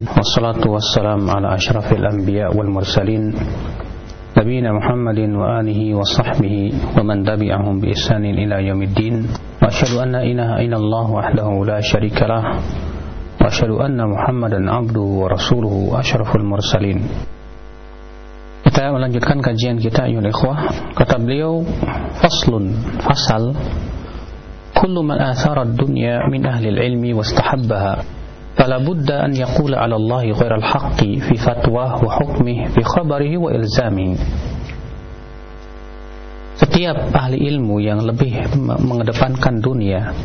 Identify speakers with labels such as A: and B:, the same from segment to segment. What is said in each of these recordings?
A: والصلاة والسلام على أشرف الأنبياء والمرسلين نبينا محمد وآله وصحبه ومن تبعهم بإحسان إلى يوم الدين. وأشهد أن لا إله إلا الله وحده لا شريك له. وأشهد أن محمدا عبده ورسوله أشرف المرسلين. Kita melanjutkan kajian kita ayuhal ikhwah. Kata beliau Faslun Fasal Kullu man athara dunya min ahli ilmi wastahabbaha فلا بد أن يقول على الله غير الحق في فتواه وحكمه في خبره وإلزامه Setiap ahli ilmu yang lebih mengedepankan dunia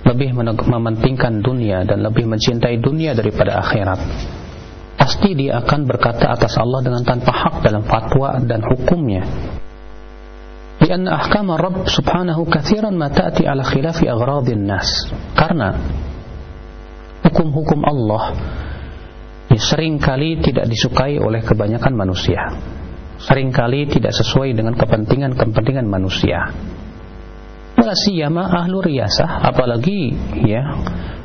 A: Lebih mementingkan dunia Dan lebih mencintai dunia daripada akhirat Pasti dia akan berkata atas Allah dengan tanpa hak dalam fatwa dan hukumnya Karena ahkam Rabb subhanahu kathiran ma ta'ti ala khilafi agradin nas Karena hukum-hukum Allah ya, sering kali tidak disukai oleh kebanyakan manusia. Seringkali tidak sesuai dengan kepentingan-kepentingan manusia. Wala siyama ahlu riyasah apalagi ya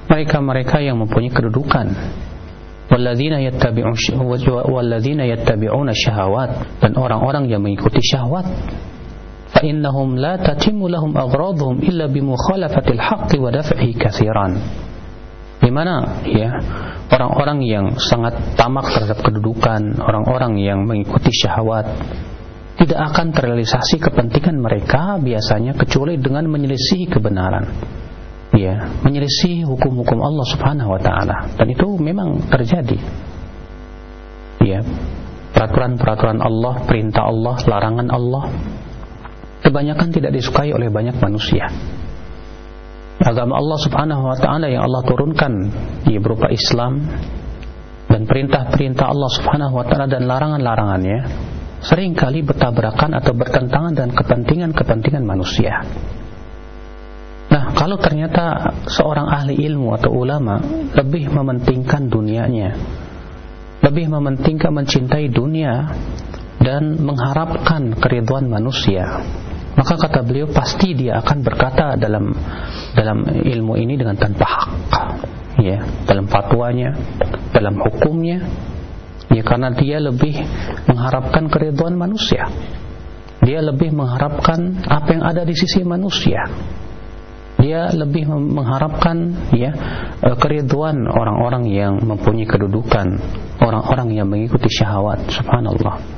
A: mereka-mereka yang mempunyai kedudukan. Walladzina yattabi'una syahawat dan orang-orang yang mengikuti syahwat. Fa innahum la tatimmu lahum aghraduhum illa bi haqqi wa di mana ya orang-orang yang sangat tamak terhadap kedudukan, orang-orang yang mengikuti syahwat tidak akan terrealisasi kepentingan mereka biasanya kecuali dengan menyelisih kebenaran. Ya, menyelisih hukum-hukum Allah Subhanahu wa taala. Dan itu memang terjadi. Ya. Peraturan-peraturan Allah, perintah Allah, larangan Allah kebanyakan tidak disukai oleh banyak manusia agama Allah Subhanahu wa taala yang Allah turunkan ia berupa Islam dan perintah-perintah Allah Subhanahu wa taala dan larangan-larangannya sering kali bertabrakan atau bertentangan dengan kepentingan-kepentingan manusia. Nah, kalau ternyata seorang ahli ilmu atau ulama lebih mementingkan dunianya, lebih mementingkan mencintai dunia dan mengharapkan keriduan manusia, maka kata beliau pasti dia akan berkata dalam dalam ilmu ini dengan tanpa hak. Ya dalam fatwanya dalam hukumnya. Ya karena dia lebih mengharapkan keriduan manusia. Dia lebih mengharapkan apa yang ada di sisi manusia. Dia lebih mengharapkan ya eh, keriduan orang-orang yang mempunyai kedudukan. Orang-orang yang mengikuti syahwat. Subhanallah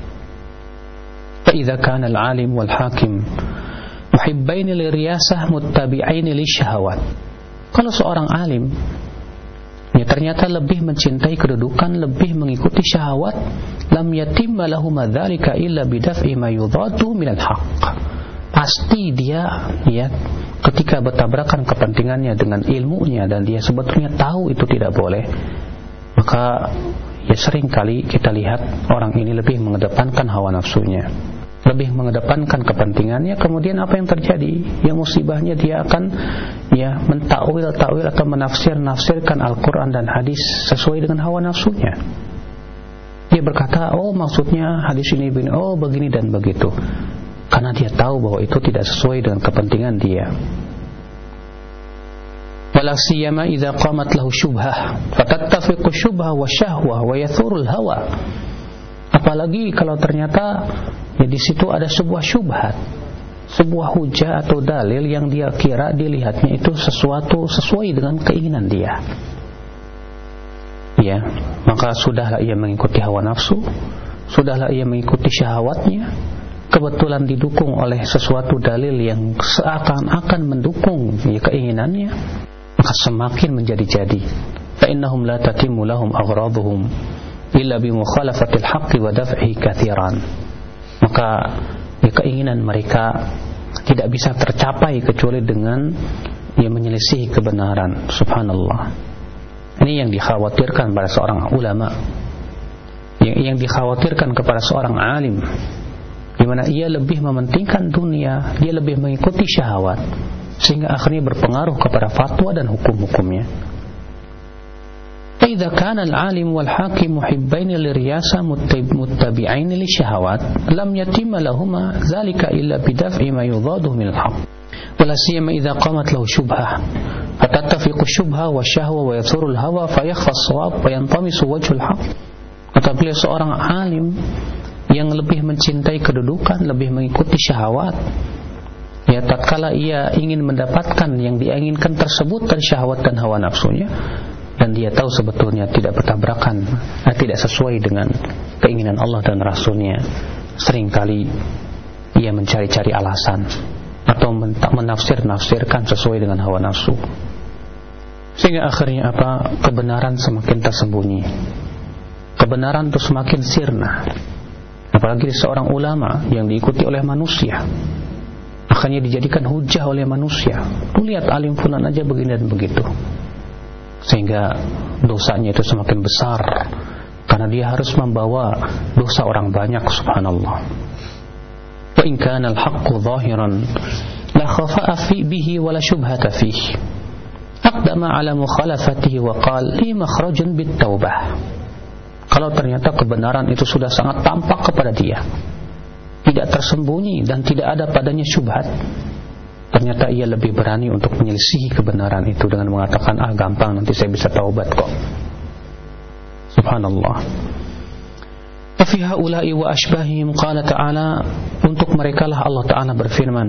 A: فإذا كان العالم والحاكم محبين للرياسة متبعين للشهوات kalau seorang alim ya ternyata lebih mencintai kedudukan lebih mengikuti syahwat lam yatimma lahu madzalika illa bidaf'i ma yudadu minal haqq pasti dia ya ketika bertabrakan kepentingannya dengan ilmunya dan dia sebetulnya tahu itu tidak boleh maka ya sering kali kita lihat orang ini lebih mengedepankan hawa nafsunya lebih mengedepankan kepentingannya kemudian apa yang terjadi? Ya musibahnya dia akan ya mentakwil takwil atau menafsir nafsirkan Al-Qur'an dan hadis sesuai dengan hawa nafsunya. Dia berkata oh maksudnya hadis ini begini oh begini dan begitu. Karena dia tahu bahwa itu tidak sesuai dengan kepentingan dia. Wala siyama idza qamat lahu syubhah fatattafiqu syubhah wa syahwah wa yathurul hawa apalagi kalau ternyata ya di situ ada sebuah syubhat. Sebuah hujah atau dalil yang dia kira dilihatnya itu sesuatu sesuai dengan keinginan dia. Ya maka sudahlah ia mengikuti hawa nafsu sudahlah ia mengikuti syahwatnya. Kebetulan didukung oleh sesuatu dalil yang seakan-akan mendukung ya, keinginannya maka semakin menjadi-jadi. Fa innahum la tatimmu lahum illa bi mukhalafatil haqqi wa daf'i katsiran maka ya, keinginan mereka tidak bisa tercapai kecuali dengan ya menyelisih kebenaran. Subhanallah. Ini yang dikhawatirkan pada seorang ulama. Yang, yang dikhawatirkan kepada seorang alim. Di mana ia lebih mementingkan dunia dia lebih mengikuti syahwat. Sehingga akhirnya berpengaruh kepada fatwa dan hukum-hukumnya. فإذا كان العالم والحاكم محبين للرياسة متبعين للشهوات لم يتم لهما ذلك إلا بدفع ما يضاده من الحق ولا سيما إذا قامت له شبهة fatatafiqu syubha wa syahwa wa yathurul hawa fayakhfa as-shawab wa yantamisu wajhul haq kata beliau seorang alim yang lebih mencintai kedudukan lebih mengikuti syahwat ya tatkala ia ingin mendapatkan yang diinginkan tersebut dari syahwat dan hawa nafsunya dan dia tahu sebetulnya tidak bertabrakan eh, tidak sesuai dengan keinginan Allah dan Rasulnya. Seringkali ia mencari-cari alasan atau menafsir-nafsirkan sesuai dengan hawa nafsu. Sehingga akhirnya apa? Kebenaran semakin tersembunyi. Kebenaran itu semakin sirna. Apalagi seorang ulama yang diikuti oleh manusia. Akhirnya dijadikan hujah oleh manusia. Lihat alim fulan aja begini dan begitu sehingga dosanya itu semakin besar. Karena dia harus membawa dosa orang banyak subhanallah. Wa in kana al-haqqu zahiran la khafa'a fi bihi wa la syubhata fihi. Aqdama ala mukhalafatihi wa qala li makhrajun bit taubah. Kalau ternyata kebenaran itu sudah sangat tampak kepada dia. Tidak tersembunyi dan tidak ada padanya syubhat ternyata ia lebih berani untuk menyelisihi kebenaran itu dengan mengatakan ah gampang nanti saya bisa taubat kok. Subhanallah. Fi haula'i wa ashbahihim qala ta'ala untuk mereka lah Allah Ta'ala berfirman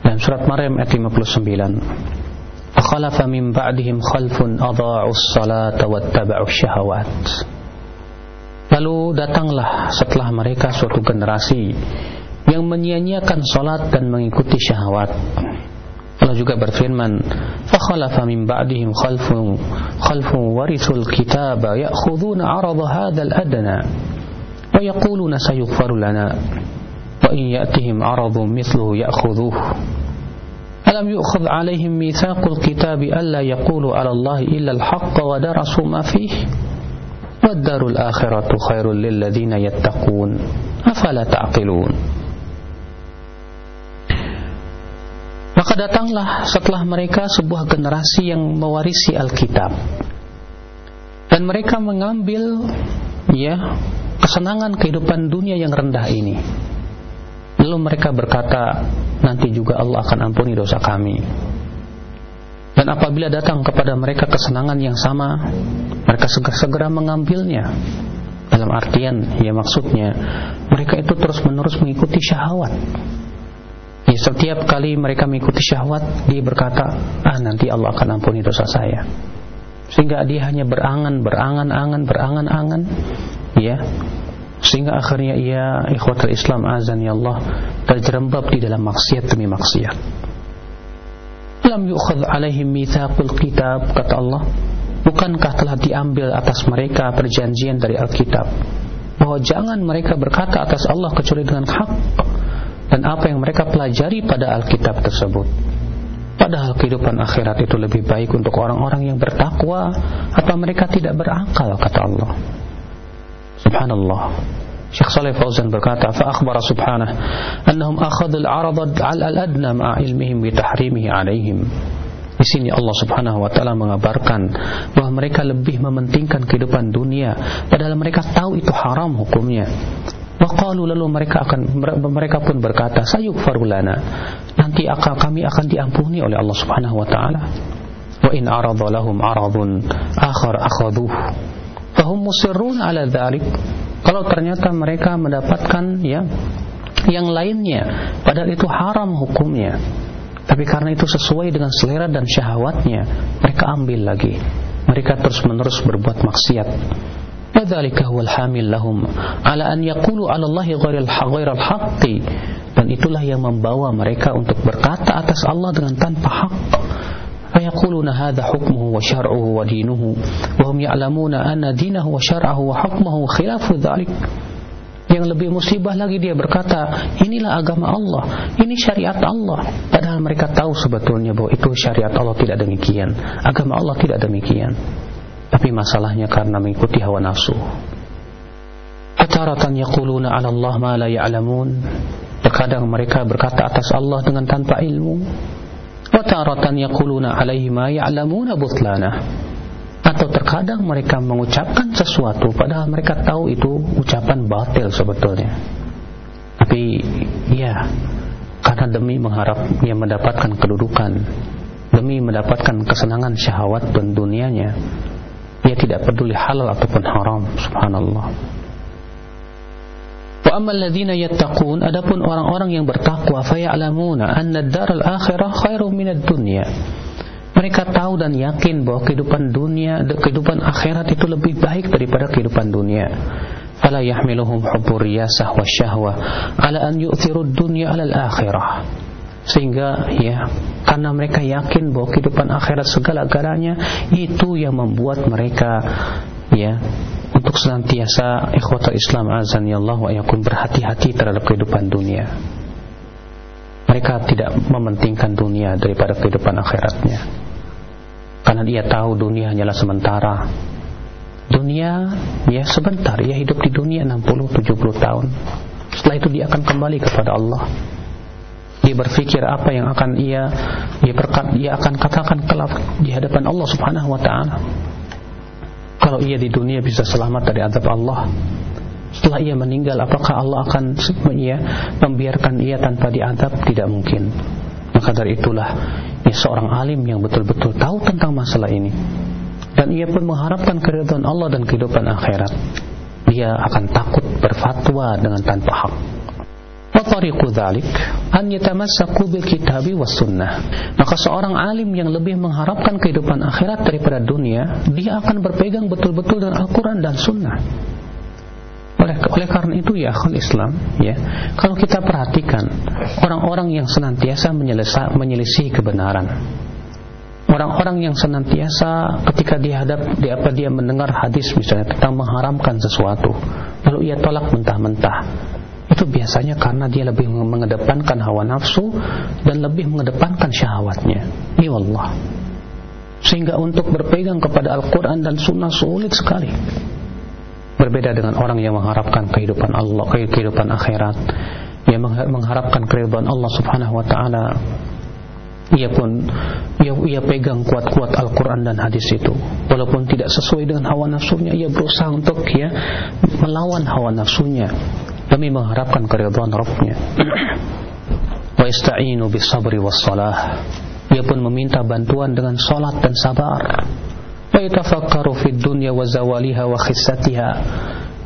A: dalam surat Maryam ayat 59 Akhalafa min ba'dihim khalfun adha'us salata wattaba'us syahawat Lalu datanglah setelah mereka suatu generasi yang menyia-nyiakan salat dan mengikuti syahwat Allah juga berfirman fakhalafa min ba'dihim khalfun khalfun warithul kitaba ya'khuduna 'arada hadzal adna ويقولون سيغفر لنا وإن يأتهم عرض مثله يأخذوه ألم يؤخذ عليهم ميثاق الكتاب ألا يقولوا على الله إلا الحق ودرسوا ما فيه والدار الآخرة خير للذين يتقون أفلا تعقلون Maka datanglah setelah mereka sebuah generasi yang mewarisi Alkitab dan mereka mengambil ya kesenangan kehidupan dunia yang rendah ini. Lalu mereka berkata, nanti juga Allah akan ampuni dosa kami. Dan apabila datang kepada mereka kesenangan yang sama, mereka segera-segera mengambilnya. Dalam artian, ya maksudnya, mereka itu terus-menerus mengikuti syahwat. Ya, setiap kali mereka mengikuti syahwat, dia berkata, ah nanti Allah akan ampuni dosa saya. Sehingga dia hanya berangan, berangan-angan, berangan-angan, ya. Sehingga akhirnya ia ikhwatul Islam azan ya Allah terjerembab di dalam maksiat demi maksiat. Lam yukhad alaihim mitsaqul kitab kata Allah. Bukankah telah diambil atas mereka perjanjian dari Alkitab? Bahwa jangan mereka berkata atas Allah kecuali dengan hak dan apa yang mereka pelajari pada Alkitab tersebut padahal kehidupan akhirat itu lebih baik untuk orang-orang yang bertakwa atau mereka tidak berakal kata Allah Subhanallah. Syekh Saleh Fauzan berkata, fa akhbara subhanah annahum akhadhu al-'arad al-adna ma'a ilmihim bi tahrimihi 'alaihim. Di sini Allah Subhanahu wa taala mengabarkan bahwa mereka lebih mementingkan kehidupan dunia padahal mereka tahu itu haram hukumnya. Waqalu lalu mereka akan mereka pun berkata, sayughfaru lana. Nanti akan kami akan diampuni oleh Allah Subhanahu wa taala. Wa in arada lahum 'aradun akhar akhadhuhu fahum musirrun ala dhalik. Kalau ternyata mereka mendapatkan ya yang lainnya padahal itu haram hukumnya. Tapi karena itu sesuai dengan selera dan syahwatnya mereka ambil lagi. Mereka terus menerus berbuat maksiat وذلك هو الحامل لهم على أن يقولوا على الله غير الحق dan itulah yang membawa mereka untuk berkata atas Allah dengan tanpa hak فيقولون هذا حكمه وشرعه ودينه وهم يعلمون أن دينه وشرعه وحكمه خلاف ذلك yang lebih musibah lagi dia berkata inilah agama Allah ini syariat Allah padahal mereka tahu sebetulnya bahwa itu syariat Allah tidak demikian agama Allah tidak demikian tapi masalahnya karena mengikuti hawa nafsu Ataratan yaquluna 'ala Allah ma la ya'lamun terkadang mereka berkata atas Allah dengan tanpa ilmu Wataratan yaquluna alaihi ma ya'lamuna butlana. Atau terkadang mereka mengucapkan sesuatu padahal mereka tahu itu ucapan batil sebetulnya. Tapi ya, karena demi mengharap ia mendapatkan kedudukan, demi mendapatkan kesenangan syahwat dan dunianya ia tidak peduli halal ataupun haram. Subhanallah. Wa ammal ladzina yattaqun adapun orang-orang yang bertakwa fayalamuna anna ad-daral akhirah khairum minad dunya. Mereka tahu dan yakin bahwa kehidupan dunia kehidupan akhirat itu lebih baik daripada kehidupan dunia. Fala yahmiluhum hubbur riyasah wasyahwa ala an yu'thiru ad-dunya 'ala al-akhirah. Sehingga ya karena mereka yakin bahwa kehidupan akhirat segala-galanya itu yang membuat mereka ya untuk senantiasa ikhwata Islam azan ya Allah wa yakun berhati-hati terhadap kehidupan dunia. Mereka tidak mementingkan dunia daripada kehidupan akhiratnya. Karena dia tahu dunia hanyalah sementara. Dunia ya sebentar. Ia hidup di dunia 60 70 tahun. Setelah itu dia akan kembali kepada Allah dia berpikir apa yang akan ia dia berkat dia akan katakan kelak di hadapan Allah Subhanahu wa taala. Kalau ia di dunia bisa selamat dari azab Allah, setelah ia meninggal apakah Allah akan ia membiarkan ia tanpa diadab? Tidak mungkin. Maka dari itulah ia seorang alim yang betul-betul tahu tentang masalah ini. Dan ia pun mengharapkan keridhaan Allah dan kehidupan akhirat. Dia akan takut berfatwa dengan tanpa hak. Watariku dhalik an yatamassaku bil kitabi was sunnah. Maka seorang alim yang lebih mengharapkan kehidupan akhirat daripada dunia, dia akan berpegang betul-betul dengan Al-Quran dan Sunnah. Oleh, oleh karena itu ya akhul Islam ya kalau kita perhatikan orang-orang yang senantiasa menyelisih kebenaran orang-orang yang senantiasa ketika dihadap di apa dia mendengar hadis misalnya tentang mengharamkan sesuatu lalu ia tolak mentah-mentah itu biasanya karena dia lebih mengedepankan hawa nafsu dan lebih mengedepankan syahwatnya. Ini Allah. Sehingga untuk berpegang kepada Al-Quran dan Sunnah sulit sekali. Berbeda dengan orang yang mengharapkan kehidupan Allah, kehidupan akhirat, yang mengharapkan kehidupan Allah Subhanahu Wa Taala. Ia pun ia, ia pegang kuat-kuat Al-Quran dan hadis itu Walaupun tidak sesuai dengan hawa nafsunya Ia berusaha untuk ya melawan hawa nafsunya demi mengharapkan keridhaan Rabbnya. Wa ista'inu bis sabri was salah. Ia pun meminta bantuan dengan salat dan sabar. Wa yatafakkaru fid dunya wa zawaliha wa khissatiha.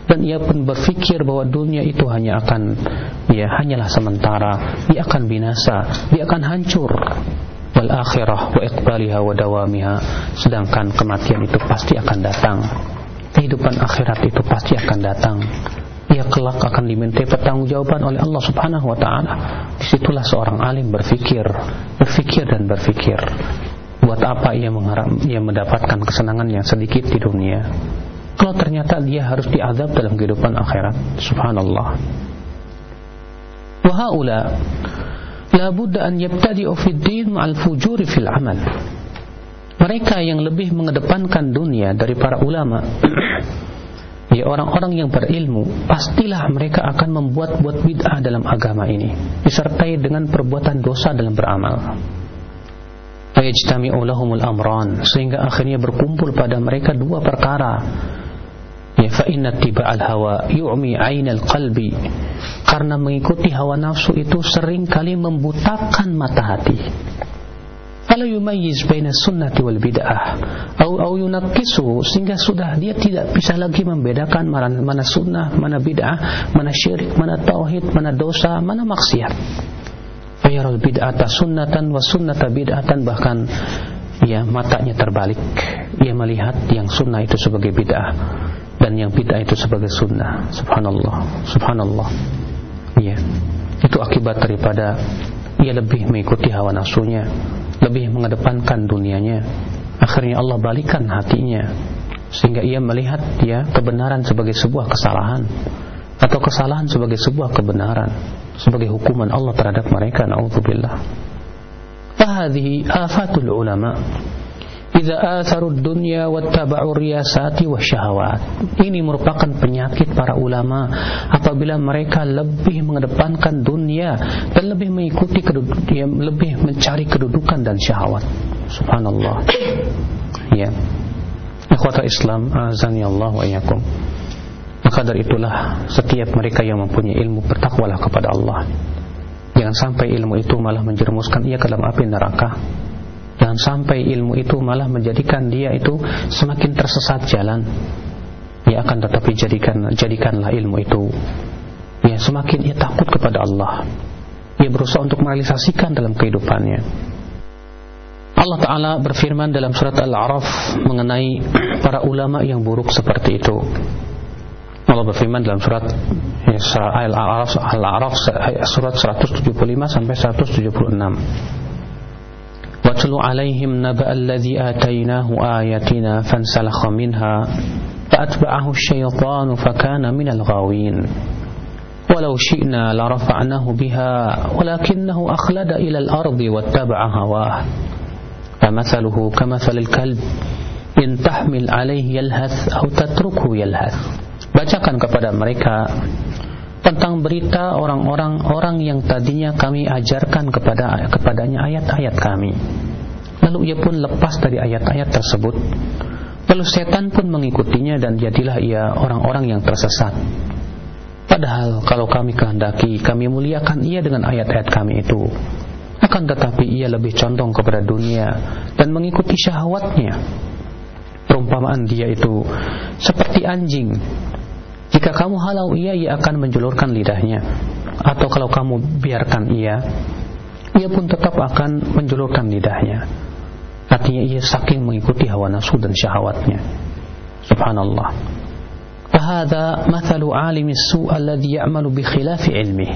A: Dan ia pun berfikir bahwa dunia itu hanya akan ya hanyalah sementara, dia akan binasa, dia akan hancur. Wal akhirah wa iqbaliha wa dawamiha. Sedangkan kematian itu pasti akan datang. Kehidupan akhirat itu pasti akan datang ia kelak akan dimintai pertanggungjawaban oleh Allah Subhanahu wa taala. Di situlah seorang alim berfikir, berfikir dan berfikir. Buat apa ia mengharap ia mendapatkan kesenangan yang sedikit di dunia? Kalau ternyata dia harus diazab dalam kehidupan akhirat. Subhanallah. Wa haula la budda an yabtadi'u fid din ma'al fujuri fil amal. Mereka yang lebih mengedepankan dunia dari para ulama ya orang-orang yang berilmu pastilah mereka akan membuat-buat bid'ah dalam agama ini disertai dengan perbuatan dosa dalam beramal. Amran sehingga akhirnya berkumpul pada mereka dua perkara. Ya fa inna tiba'al hawa yu'mi 'ainal qalbi. Karena mengikuti hawa nafsu itu sering kali membutakan mata hati fala yumayyiz baina sunnati wal bid'ah au au yunaqqisu sehingga sudah dia tidak bisa lagi membedakan mana, sunnah, mana bid'ah, mana syirik, mana tauhid, mana dosa, mana maksiat. Fayaral bid'ata sunnatan wa sunnata bid'atan bahkan ya matanya terbalik. Ia melihat yang sunnah itu sebagai bid'ah dan yang bid'ah itu sebagai sunnah. Subhanallah. Subhanallah. Ya. Itu akibat daripada ia lebih mengikuti hawa nafsunya lebih mengedepankan dunianya. Akhirnya Allah balikan hatinya sehingga ia melihat ya kebenaran sebagai sebuah kesalahan atau kesalahan sebagai sebuah kebenaran sebagai hukuman Allah terhadap mereka naudzubillah. Fahadhihi afatul ulama Idza atharud dunya wattaba'u riyasati wasyahawat. Ini merupakan penyakit para ulama apabila mereka lebih mengedepankan dunia dan lebih mengikuti ya, lebih mencari kedudukan dan syahwat. Subhanallah. Ya. Ikhwata Islam, azani Allah wa iyyakum. Maka dari itulah setiap mereka yang mempunyai ilmu bertakwalah kepada Allah. Jangan sampai ilmu itu malah menjerumuskan ia ke dalam api neraka dan sampai ilmu itu malah menjadikan dia itu semakin tersesat jalan. Ya akan tetapi jadikan jadikanlah ilmu itu. Ya semakin ia takut kepada Allah. Ia berusaha untuk merealisasikan dalam kehidupannya. Allah Ta'ala berfirman dalam surat Al-A'raf mengenai para ulama yang buruk seperti itu. Allah berfirman dalam surat ya, Al-A'raf Al surat 175 sampai 176 واتل عليهم نبأ الذي آتيناه آياتنا فانسلخ منها فأتبعه الشيطان فكان من الغاوين ولو شئنا لرفعناه بها ولكنه أخلد إلى الأرض واتبع هواه فمثله كمثل الكلب إن تحمل عليه يلهث أو تتركه يلهث bacakan kepada mereka tentang berita orang-orang orang yang tadinya kami ajarkan kepada kepadanya ayat-ayat kami. Lalu ia pun lepas dari ayat-ayat tersebut. Lalu setan pun mengikutinya dan jadilah ia orang-orang yang tersesat. Padahal kalau kami kehendaki, kami muliakan ia dengan ayat-ayat kami itu. Akan tetapi ia lebih condong kepada dunia dan mengikuti syahwatnya. Perumpamaan dia itu seperti anjing jika kamu halau ia, ia akan menjulurkan lidahnya. Atau kalau kamu biarkan ia, ia pun tetap akan menjulurkan lidahnya. Artinya ia saking mengikuti hawa nafsu dan syahwatnya. Subhanallah. Fahada mathalu alimi su' alladhi ya'malu bi khilafi ilmih.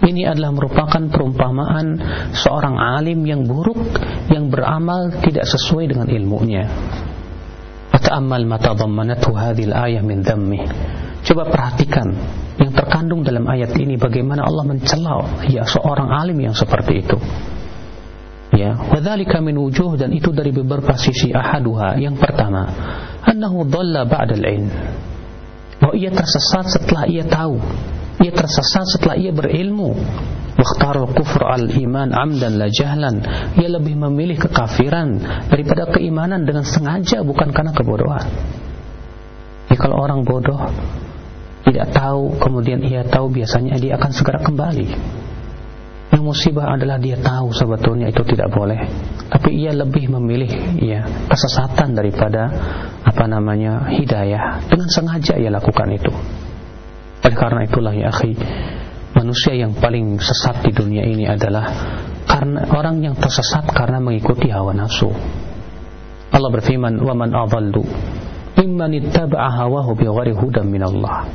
A: Ini adalah merupakan perumpamaan seorang alim yang buruk yang beramal tidak sesuai dengan ilmunya. Fata'ammal ma tadammanathu hadhil ayah min dhammih. Coba perhatikan yang terkandung dalam ayat ini bagaimana Allah mencela ya seorang alim yang seperti itu. Ya, wadzalika min wujuh dan itu dari beberapa sisi ahaduha. Yang pertama, annahu dhalla ba'dal ilm. Bahwa ia tersesat setelah ia tahu. Ia tersesat setelah ia berilmu. Wakhtar kufur al-iman amdan la jahlan Ia lebih memilih kekafiran Daripada keimanan dengan sengaja Bukan karena kebodohan ya, Kalau orang bodoh Tidak tahu Kemudian ia tahu biasanya dia akan segera kembali Yang musibah adalah dia tahu sebetulnya itu tidak boleh Tapi ia lebih memilih ya Kesesatan daripada Apa namanya hidayah Dengan sengaja ia lakukan itu Oleh karena itulah ya akhi manusia yang paling sesat di dunia ini adalah karena orang yang tersesat karena mengikuti hawa nafsu. Allah berfirman, "Wa man adallu mimman ittaba'a hawahu bighairi hudan min Allah."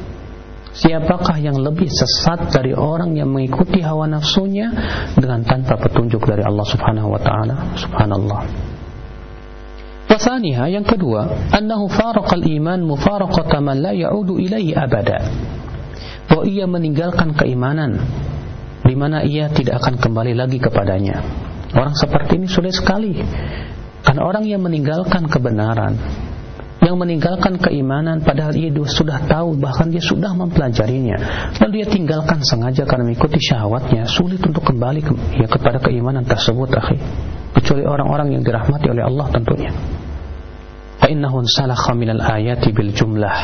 A: Siapakah yang lebih sesat dari orang yang mengikuti hawa nafsunya dengan tanpa petunjuk dari Allah Subhanahu wa taala? Subhanallah. Wasaniha yang kedua, annahu faraqal iman mufaraqata man la ya'udu ilaihi abada bahwa ia meninggalkan keimanan di mana ia tidak akan kembali lagi kepadanya. Orang seperti ini sulit sekali. Karena orang yang meninggalkan kebenaran, yang meninggalkan keimanan padahal ia sudah tahu bahkan dia sudah mempelajarinya. Lalu dia tinggalkan sengaja karena mengikuti syahwatnya. Sulit untuk kembali ke, ya, kepada keimanan tersebut akhi. Kecuali orang-orang yang dirahmati oleh Allah tentunya. Salakha minal ayati bil jumlah.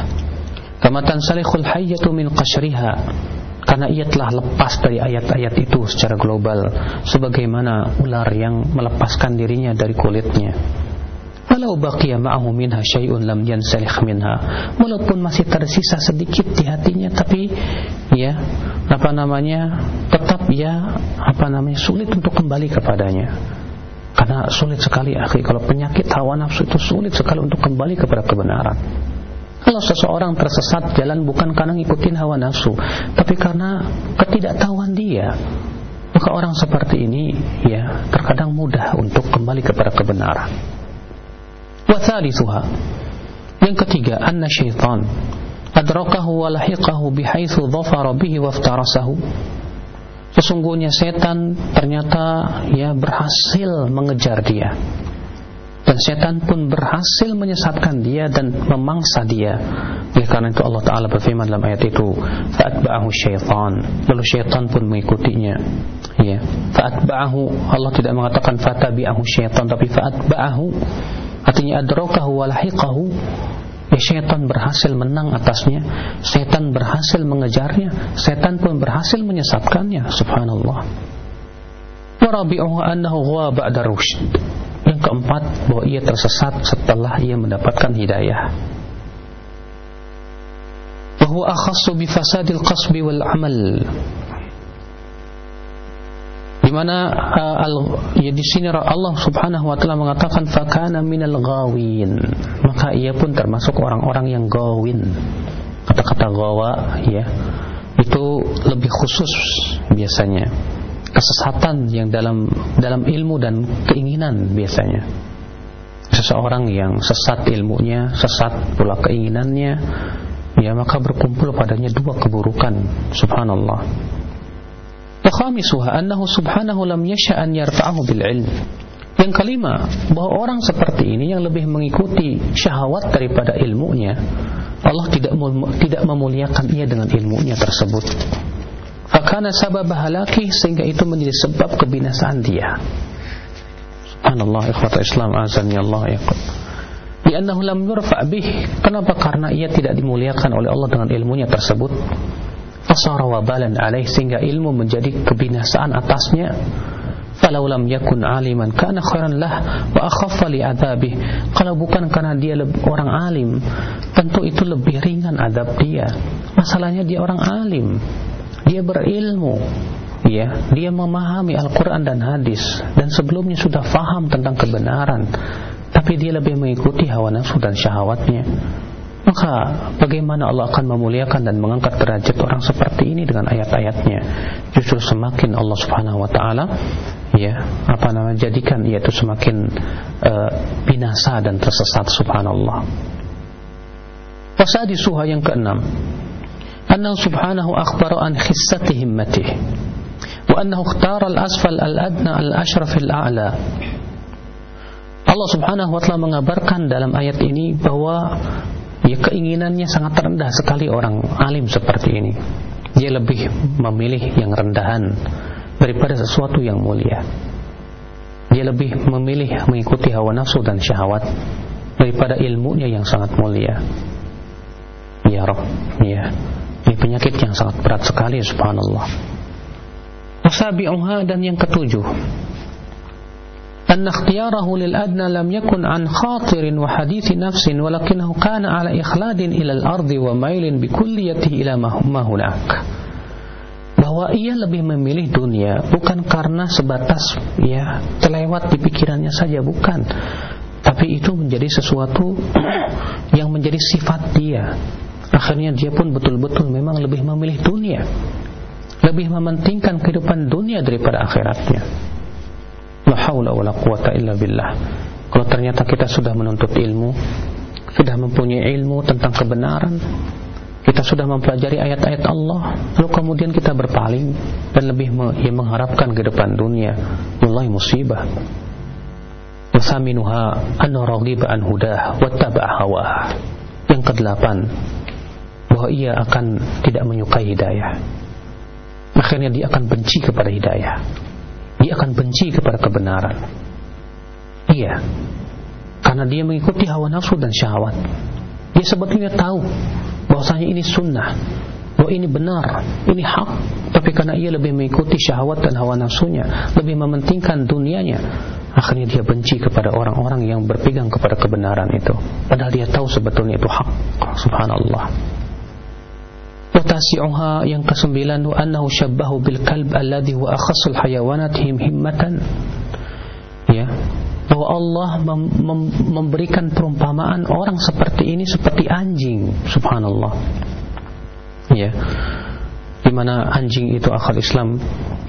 A: Kama tansalikhul hayyatu min qashriha. Karena ia telah lepas dari ayat-ayat itu secara global. Sebagaimana ular yang melepaskan dirinya dari kulitnya walau baqiya ma'ahu minha syai'un lam yansalih minha walaupun masih tersisa sedikit di hatinya tapi ya apa namanya tetap ya apa namanya sulit untuk kembali kepadanya karena sulit sekali akhi kalau penyakit hawa nafsu itu sulit sekali untuk kembali kepada kebenaran kalau seseorang tersesat jalan bukan karena ngikutin hawa nafsu, tapi karena ketidaktahuan dia. Maka orang seperti ini ya terkadang mudah untuk kembali kepada kebenaran. Yang ketiga, anna syaitan adrakahu wa lahiqahu bihaitsu dhafara bihi waftarasahu. Sesungguhnya setan ternyata ya berhasil mengejar dia dan setan pun berhasil menyesatkan dia dan memangsa dia. Oleh karena itu Allah Taala berfirman dalam ayat itu, "Fa'atba'ahu syaitan." Lalu syaitan pun mengikutinya. Ya, fa'atba'ahu Allah tidak mengatakan fatabi'ahu syaitan tapi fa'atba'ahu artinya adrakahu wa lahiqahu. Ya, syaitan berhasil menang atasnya, setan berhasil mengejarnya, setan pun berhasil menyesatkannya. Subhanallah. Wa rabi'uhu annahu ghuwa ba'da rushd Yang keempat, bahwa ia tersesat setelah ia mendapatkan hidayah. Bahwa akhassu bi fasadil qasbi wal amal. Di mana uh, al, ya di sini Allah Subhanahu wa taala mengatakan fakana minal gawin. Maka ia pun termasuk orang-orang yang gawin. Kata-kata gawa ya itu lebih khusus biasanya kesesatan yang dalam dalam ilmu dan keinginan biasanya seseorang yang sesat ilmunya sesat pula keinginannya ya maka berkumpul padanya dua keburukan subhanallah Wakhamisuha annahu subhanahu lam yasha an yarfa'ahu bil ilm yang kelima, bahwa orang seperti ini yang lebih mengikuti syahwat daripada ilmunya, Allah tidak tidak memuliakan ia dengan ilmunya tersebut. Fakana sabab halaki sehingga itu menjadi sebab kebinasaan dia. Subhanallah ikhwata Islam azani Allah yaqul. Liannahu lam yurfa' bih. Kenapa? Karena ia tidak dimuliakan oleh Allah dengan ilmunya tersebut. Fasara wabalan alaih sehingga ilmu menjadi kebinasaan atasnya Falau lam yakun aliman kana khairan lah wa akhaffa li adabih. Kalau bukan karena dia orang alim, tentu itu lebih ringan adab dia. Masalahnya dia orang alim. Dia berilmu. Ya, dia memahami Al-Qur'an dan hadis dan sebelumnya sudah faham tentang kebenaran. Tapi dia lebih mengikuti hawa nafsu dan syahwatnya. Maka bagaimana Allah akan memuliakan dan mengangkat derajat orang seperti ini dengan ayat-ayatnya? Justru semakin Allah Subhanahu wa taala ya apa namanya jadikan ia itu semakin uh, binasa dan tersesat subhanallah. Wasadi suha yang keenam. Anna subhanahu akhbara an khissati himmatih Wa annahu ikhtara al-asfal al-adna al-ashraf al-a'la. Allah subhanahu wa ta'ala mengabarkan dalam ayat ini bahwa ya keinginannya sangat rendah sekali orang alim seperti ini dia lebih memilih yang rendahan daripada sesuatu yang mulia. Dia lebih memilih mengikuti hawa nafsu dan syahwat daripada ilmunya yang sangat mulia. Ya Rob, ya. Ini penyakit yang sangat berat sekali subhanallah. Wasabi'uha dan yang ketujuh. أن اختياره للأدنى لم يكن عن خاطر وحديث نفس ولكنه كان على إخلاد إلى الأرض وميل بكليته إلى ما هناك bahwa ia lebih memilih dunia bukan karena sebatas ya terlewat di pikirannya saja bukan tapi itu menjadi sesuatu yang menjadi sifat dia akhirnya dia pun betul-betul memang lebih memilih dunia lebih mementingkan kehidupan dunia daripada akhiratnya la haula wala quwata illa billah. Kalau ternyata kita sudah menuntut ilmu sudah mempunyai ilmu tentang kebenaran kita sudah mempelajari ayat-ayat Allah lalu kemudian kita berpaling dan lebih ya, mengharapkan ke depan dunia. Mulai musibah. Wasaminuha anna raghiba an hudah wattaba'a hawa yang kedelapan bahwa ia akan tidak menyukai hidayah. Akhirnya dia akan benci kepada hidayah dia akan benci kepada kebenaran. Iya. Karena dia mengikuti hawa nafsu dan syahwat. Dia sebetulnya tahu bahwasanya ini sunnah bahwa ini benar, ini hak. Tapi karena ia lebih mengikuti syahwat dan hawa nafsunya lebih mementingkan dunianya akhirnya dia benci kepada orang-orang yang berpegang kepada kebenaran itu. Padahal dia tahu sebetulnya itu hak. Subhanallah Watasi'uha yang kesembilan wa annahu syabbahu bil kalb alladhi wa akhasul hayawanat him himmatan. Ya. Bahwa Allah mem mem memberikan perumpamaan orang seperti ini seperti anjing subhanallah. Ya. Di mana anjing itu akal Islam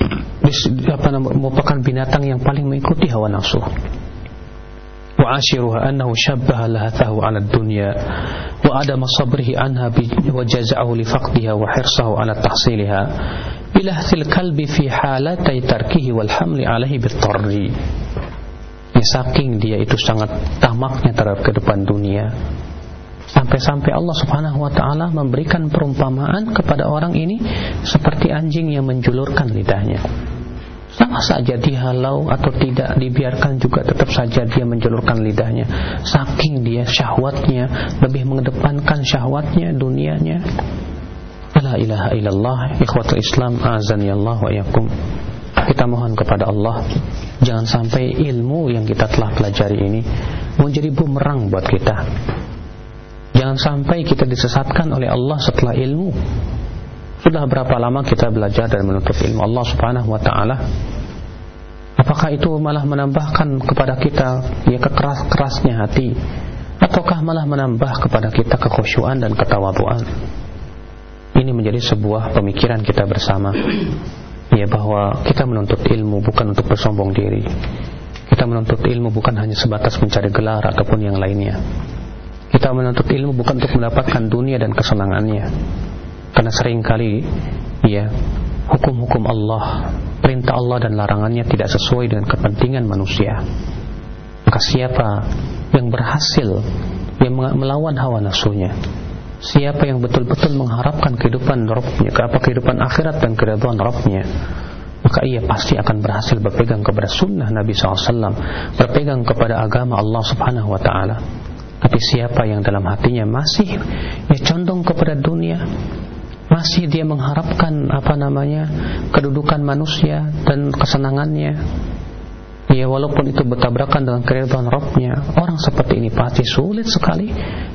A: apa merupakan binatang yang paling mengikuti hawa nafsu وعاشرها أنه شبه لهثه على الدنيا وعدم صبره عنها وجزعه لفقدها وحرصه على تحصيلها بلهث الكلب في حالتي تركه والحمل عليه بالضر ya, saking dia itu sangat tamaknya terhadap kehidupan dunia sampai-sampai Allah Subhanahu wa taala memberikan perumpamaan kepada orang ini seperti anjing yang menjulurkan lidahnya sama saja dihalau atau tidak dibiarkan juga tetap saja dia menjulurkan lidahnya saking dia syahwatnya lebih mengedepankan syahwatnya dunianya la ilaha illallah ikhwatul islam azan ya Allah wa yakum kita mohon kepada Allah Jangan sampai ilmu yang kita telah pelajari ini menjadi bumerang buat kita. Jangan sampai kita disesatkan oleh Allah setelah ilmu. Sudah berapa lama kita belajar dan menuntut ilmu Allah Subhanahu wa taala? Apakah itu malah menambahkan kepada kita ya kekeras-kerasnya hati ataukah malah menambah kepada kita kekhusyuan dan ketawaduan? Ini menjadi sebuah pemikiran kita bersama ya bahwa kita menuntut ilmu bukan untuk bersombong diri. Kita menuntut ilmu bukan hanya sebatas mencari gelar ataupun yang lainnya. Kita menuntut ilmu bukan untuk mendapatkan dunia dan kesenangannya. Karena sering kali ya hukum-hukum Allah, perintah Allah dan larangannya tidak sesuai dengan kepentingan manusia. Maka siapa yang berhasil yang melawan hawa nafsunya? Siapa yang betul-betul mengharapkan kehidupan Rabbnya, apa kehidupan akhirat dan keridhaan Rabbnya? Maka ia pasti akan berhasil berpegang kepada sunnah Nabi SAW, berpegang kepada agama Allah Subhanahu Wa Taala. Tapi siapa yang dalam hatinya masih ya condong kepada dunia, masih dia mengharapkan apa namanya kedudukan manusia dan kesenangannya. Ya walaupun itu bertabrakan dengan keridhaan Rabbnya orang seperti ini pasti sulit sekali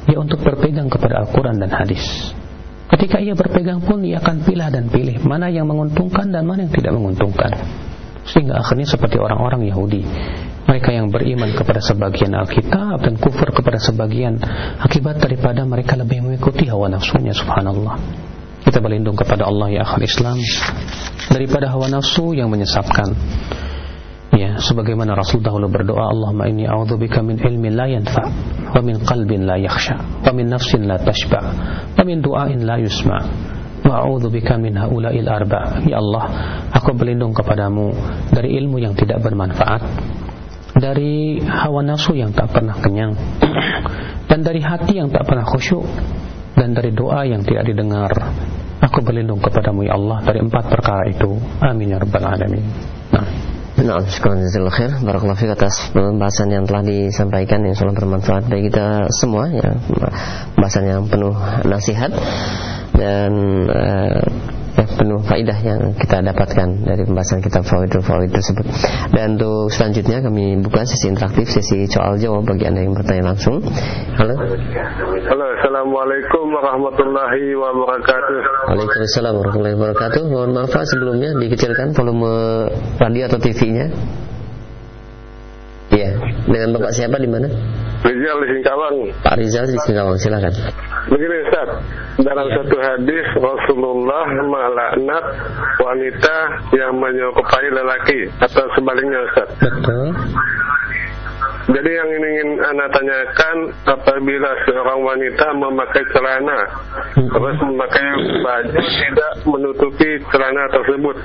A: ya untuk berpegang kepada Al-Quran dan hadis. Ketika ia berpegang pun ia akan pilih dan pilih mana yang menguntungkan dan mana yang tidak menguntungkan. Sehingga akhirnya seperti orang-orang Yahudi mereka yang beriman kepada sebagian Alkitab dan kufur kepada sebagian akibat daripada mereka lebih mengikuti hawa nafsunya subhanallah kita berlindung kepada Allah ya akhir Islam daripada hawa nafsu yang menyesatkan. Ya, sebagaimana Rasul dahulu berdoa, Allahumma inni a'udzubika min ilmin la yanfa, wa min qalbin la yakhsha, wa min nafsin la tashba, wa min du'ain la yusma. Wa a'udzubika min haula'il arba. Ya Allah, aku berlindung kepadamu dari ilmu yang tidak bermanfaat, dari hawa nafsu yang tak pernah kenyang, dan dari hati yang tak pernah khusyuk, dan dari doa yang tidak didengar. Aku berlindung kepadamu ya Allah dari empat perkara itu. Amin ya rabbal alamin. Nah.
B: Nah, syukur khair Barakallahu atas pembahasan yang telah disampaikan Yang selalu bermanfaat bagi kita semua ya. Pembahasan yang penuh nasihat Dan uh, ya, penuh faidah yang kita dapatkan dari pembahasan kitab Fawaidul Fawaid tersebut. Dan untuk selanjutnya kami buka sesi interaktif, sesi soal jawab bagi Anda yang bertanya langsung.
C: Halo. Halo, Assalamualaikum warahmatullahi wabarakatuh.
B: Waalaikumsalam warahmatullahi wabarakatuh. Mohon maaf sebelumnya dikecilkan volume radio atau TV-nya. Iya, dengan Bapak siapa di mana?
C: Rizal di Singkawang.
B: Pak Rizal di Singkawang, silakan.
C: Begini Ustaz, dalam ya. satu hadis Rasulullah melaknat wanita yang menyerupai lelaki atau sebaliknya Ustaz.
B: Betul.
C: Jadi yang ingin Anda tanyakan apabila seorang wanita memakai celana terus memakai baju tidak menutupi celana tersebut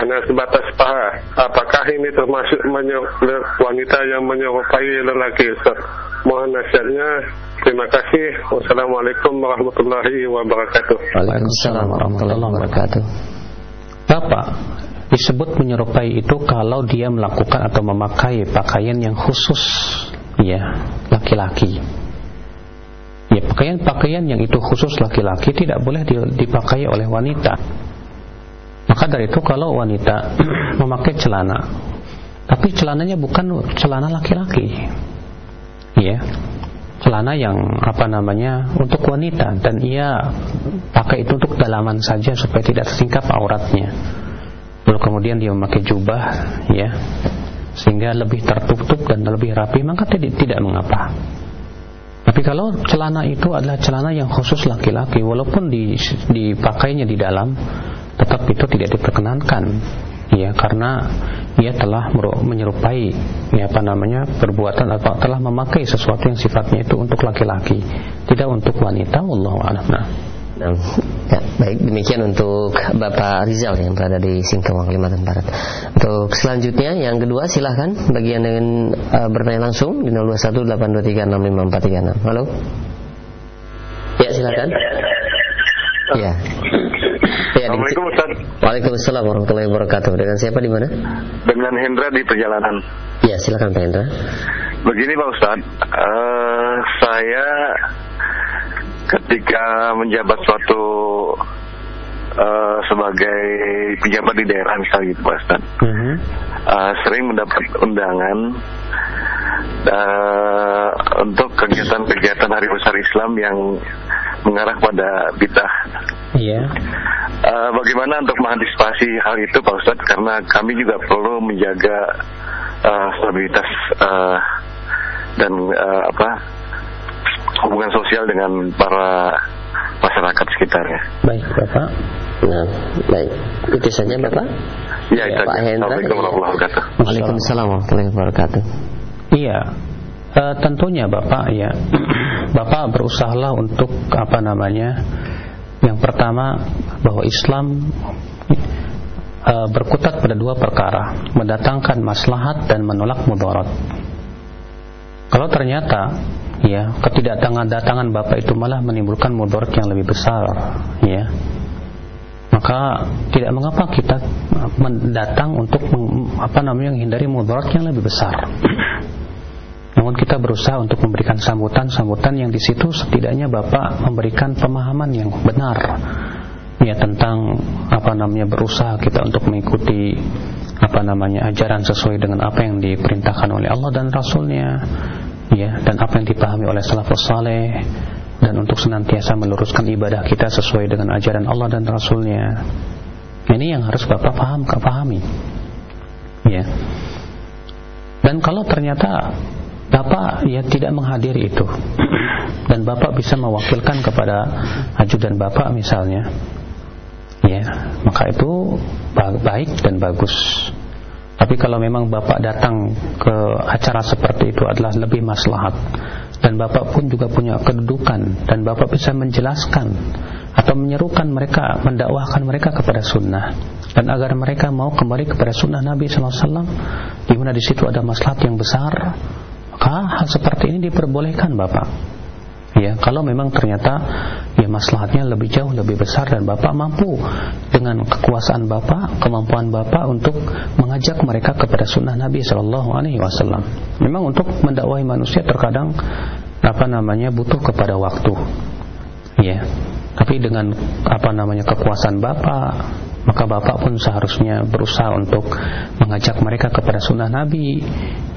C: hanya sebatas paha, apakah ini termasuk wanita yang menyerupai lelaki Ustaz? Mohon nasihatnya. Terima kasih. Wassalamualaikum warahmatullahi wabarakatuh.
B: Waalaikumsalam warahmatullahi wabarakatuh.
A: Bapak, disebut menyerupai itu kalau dia melakukan atau memakai pakaian yang khusus ya laki-laki. Ya pakaian-pakaian yang itu khusus laki-laki tidak boleh dipakai oleh wanita. Maka dari itu kalau wanita memakai celana tapi celananya bukan celana laki-laki ya. Celana yang apa namanya untuk wanita dan ia pakai itu untuk dalaman saja supaya tidak tersingkap auratnya lalu kemudian dia memakai jubah ya sehingga lebih tertutup dan lebih rapi maka tidak tidak mengapa. Tapi kalau celana itu adalah celana yang khusus laki-laki walaupun dipakainya di dalam tetap itu tidak diperkenankan ya karena ia telah menyerupai ya apa namanya perbuatan atau telah memakai sesuatu yang sifatnya itu untuk laki-laki tidak untuk wanita wallahu a'lam nah.
B: Ya, baik demikian untuk Bapak Rizal yang berada di Singkawang Kalimantan Barat. Untuk selanjutnya yang kedua silahkan bagi yang ingin uh, bertanya langsung di 0218236543. Halo. Ya silakan. Ya.
C: Ya, Assalamualaikum Ustaz.
B: Waalaikumsalam warahmatullahi wabarakatuh. Dengan siapa di mana?
C: Dengan Hendra di perjalanan.
B: Ya, silakan Pak Hendra.
C: Begini Pak Ustaz, uh, saya ketika menjabat suatu uh, sebagai pejabat di daerah misalnya gitu Pak Ustaz. Uh-huh. uh, sering mendapat undangan uh, untuk kegiatan-kegiatan hari besar Islam yang mengarah pada bidah.
A: Iya.
C: Uh, bagaimana untuk mengantisipasi hal itu Pak Ustadz? Karena kami juga perlu menjaga uh, stabilitas uh, dan uh, apa hubungan sosial dengan para masyarakat sekitarnya.
A: Baik, Bapak.
B: Nah, baik. Itu saja Bapak.
C: Ya, itu
B: Pak Hendra.
C: Assalamualaikum warahmatullahi wabarakatuh.
B: Waalaikumsalam warahmatullahi wabarakatuh.
A: Iya. Uh, tentunya Bapak ya. Bapak berusahalah untuk apa namanya? Yang pertama bahwa Islam uh, berkutat pada dua perkara, mendatangkan maslahat dan menolak mudarat. Kalau ternyata ya ketidakdatangan datangan Bapak itu malah menimbulkan mudarat yang lebih besar, ya. Maka tidak mengapa kita mendatang untuk apa namanya menghindari mudarat yang lebih besar. Namun kita berusaha untuk memberikan sambutan-sambutan yang di situ setidaknya Bapak memberikan pemahaman yang benar ya tentang apa namanya berusaha kita untuk mengikuti apa namanya ajaran sesuai dengan apa yang diperintahkan oleh Allah dan Rasulnya ya dan apa yang dipahami oleh salafus saleh dan untuk senantiasa meluruskan ibadah kita sesuai dengan ajaran Allah dan Rasulnya. Ini yang harus Bapak paham pahami. Ya. Dan kalau ternyata Bapak ya tidak menghadiri itu dan Bapak bisa mewakilkan kepada ajudan Bapak misalnya ya maka itu baik dan bagus tapi kalau memang Bapak datang ke acara seperti itu adalah lebih maslahat. Dan Bapak pun juga punya kedudukan. Dan Bapak bisa menjelaskan atau menyerukan mereka mendakwahkan mereka kepada sunnah. Dan agar mereka mau kembali kepada sunnah Nabi SAW di mana di situ ada maslahat yang besar maka hal seperti ini diperbolehkan Bapak ya kalau memang ternyata ya maslahatnya lebih jauh lebih besar dan bapak mampu dengan kekuasaan bapak kemampuan bapak untuk mengajak mereka kepada sunnah Nabi Shallallahu Alaihi Wasallam. Memang untuk mendakwahi manusia terkadang apa namanya butuh kepada waktu. Ya tapi dengan apa namanya kekuasaan bapak maka bapak pun seharusnya berusaha untuk mengajak mereka kepada sunnah Nabi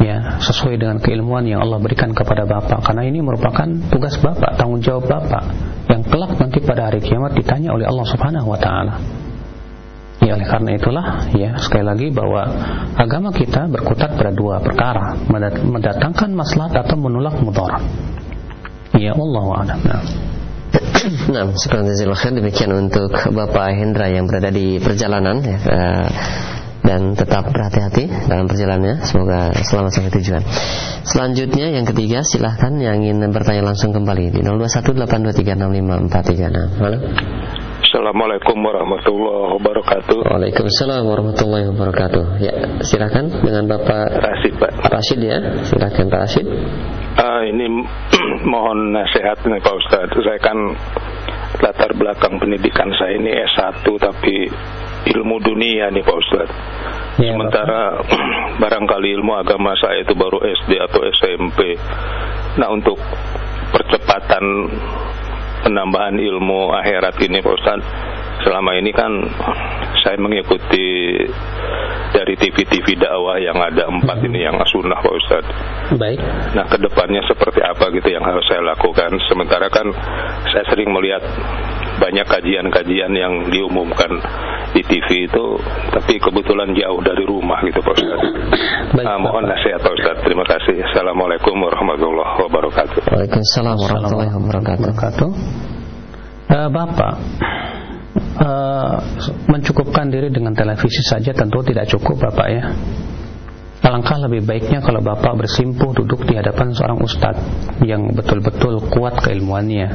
A: ya sesuai dengan keilmuan yang Allah berikan kepada bapak. Karena ini merupakan tugas bapak tanggung jawab bapak yang kelak nanti pada hari kiamat ditanya oleh Allah Subhanahu Wa Taala. Ya oleh karena itulah ya sekali lagi bahwa agama kita berkutat pada dua perkara mendatangkan maslahat atau menolak mudarat ya Allah a'lam. Nah.
B: Nah, sekarang demikian untuk Bapak Hendra yang berada di perjalanan ya, uh, dan tetap berhati-hati dalam perjalanannya. Semoga selamat sampai tujuan. Selanjutnya yang ketiga silahkan yang ingin bertanya langsung kembali di 0218236543. Halo.
D: Assalamualaikum warahmatullahi wabarakatuh.
B: Waalaikumsalam warahmatullahi wabarakatuh. Ya, silakan dengan Bapak
D: Rashid, Pak.
B: Rashid ya. Silakan Pak Rashid.
D: Uh, ini mohon nasihat nih Pak Ustadz. Saya kan latar belakang pendidikan saya ini S1 tapi ilmu dunia nih Pak Ustadz. Ya, Sementara barangkali ilmu agama saya itu baru SD atau SMP. Nah untuk percepatan penambahan ilmu akhirat ini Pak Ustadz selama ini kan saya mengikuti dari TV-TV dakwah yang ada empat hmm. ini yang sunnah Pak Ustadz.
A: Baik.
D: Nah ke depannya seperti apa gitu yang harus saya lakukan. Sementara kan saya sering melihat banyak kajian-kajian yang diumumkan di TV itu, tapi kebetulan jauh dari rumah gitu Pak Ustadz. Baik, nah, mohon nasihat Pak Ustadz. Terima kasih. Assalamualaikum warahmatullahi wabarakatuh.
B: Waalaikumsalam warahmatullahi wabarakatuh.
A: Uh, Bapak, uh, mencukupkan diri dengan televisi saja tentu tidak cukup Bapak ya. Alangkah lebih baiknya kalau Bapak bersimpuh duduk di hadapan seorang ustadz yang betul-betul kuat keilmuannya.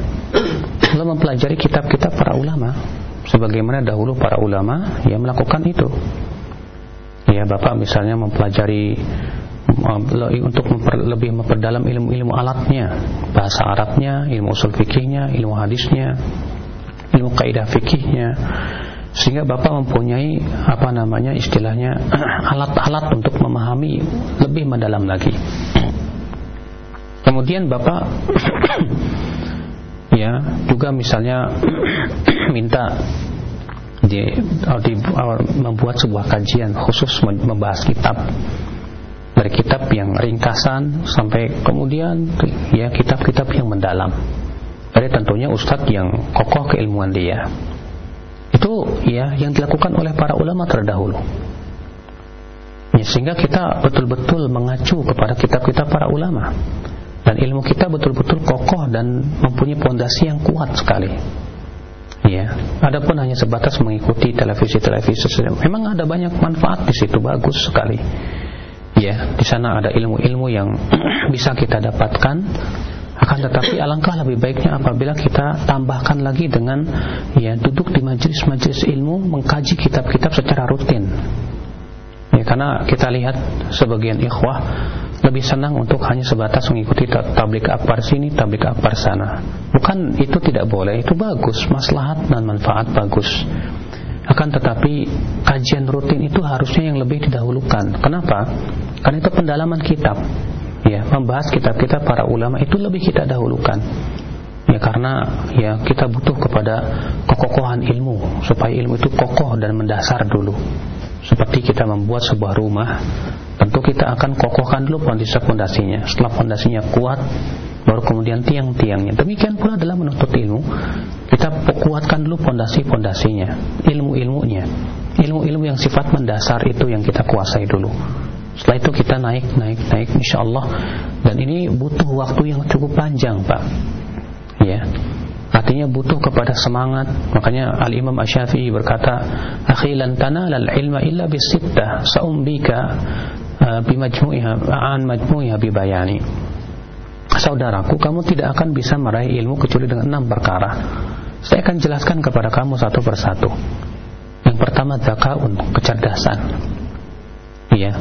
A: Lalu mempelajari kitab-kitab para ulama sebagaimana dahulu para ulama yang melakukan itu. Ya, Bapak misalnya mempelajari eh, untuk memper, lebih memperdalam ilmu-ilmu alatnya, bahasa Arabnya, ilmu usul fikihnya, ilmu hadisnya, ilmu kaidah fikihnya sehingga Bapak mempunyai apa namanya istilahnya alat-alat untuk memahami lebih mendalam lagi. Kemudian Bapak ya juga misalnya minta di, di membuat sebuah kajian khusus membahas kitab dari kitab yang ringkasan sampai kemudian ya kitab-kitab yang mendalam. Ada tentunya ustadz yang kokoh keilmuan dia. Itu ya yang dilakukan oleh para ulama terdahulu. Ya, sehingga kita betul-betul mengacu kepada kitab-kitab para ulama dan ilmu kita betul-betul kokoh dan mempunyai pondasi yang kuat sekali. Ya, adapun hanya sebatas mengikuti televisi-televisi, memang ada banyak manfaat di situ bagus sekali ya di sana ada ilmu-ilmu yang bisa kita dapatkan akan tetapi alangkah lebih baiknya apabila kita tambahkan lagi dengan ya duduk di majelis-majelis ilmu mengkaji kitab-kitab secara rutin ya karena kita lihat sebagian ikhwah lebih senang untuk hanya sebatas mengikuti tablik akbar sini, tablik akbar sana. Bukan itu tidak boleh, itu bagus, maslahat dan manfaat bagus. Akan tetapi kajian rutin itu harusnya yang lebih didahulukan. Kenapa? Karena itu pendalaman kitab. Ya, membahas kitab-kitab para ulama itu lebih kita dahulukan. Ya karena ya kita butuh kepada kekokohan ilmu supaya ilmu itu kokoh dan mendasar dulu. Seperti kita membuat sebuah rumah, tentu kita akan kokohkan dulu pondasi-pondasinya. Setelah pondasinya kuat, baru kemudian tiang-tiangnya. Demikian pula dalam menuntut ilmu, kita kuatkan dulu pondasi-pondasinya, ilmu-ilmunya. Ilmu-ilmu yang sifat mendasar itu yang kita kuasai dulu. Setelah itu kita naik, naik, naik insya Allah dan ini butuh waktu yang cukup panjang, Pak. Ya. Artinya butuh kepada semangat. Makanya Al-Imam Asy-Syafi'i berkata, "Akhi lan tanala al-ilma illa bisittah, sa'umbika uh, bimajmu'iha an majmu'iha bibayani." Saudaraku, kamu tidak akan bisa meraih ilmu kecuali dengan enam perkara. Saya akan jelaskan kepada kamu satu persatu. Yang pertama zakaun, kecerdasan. Ya.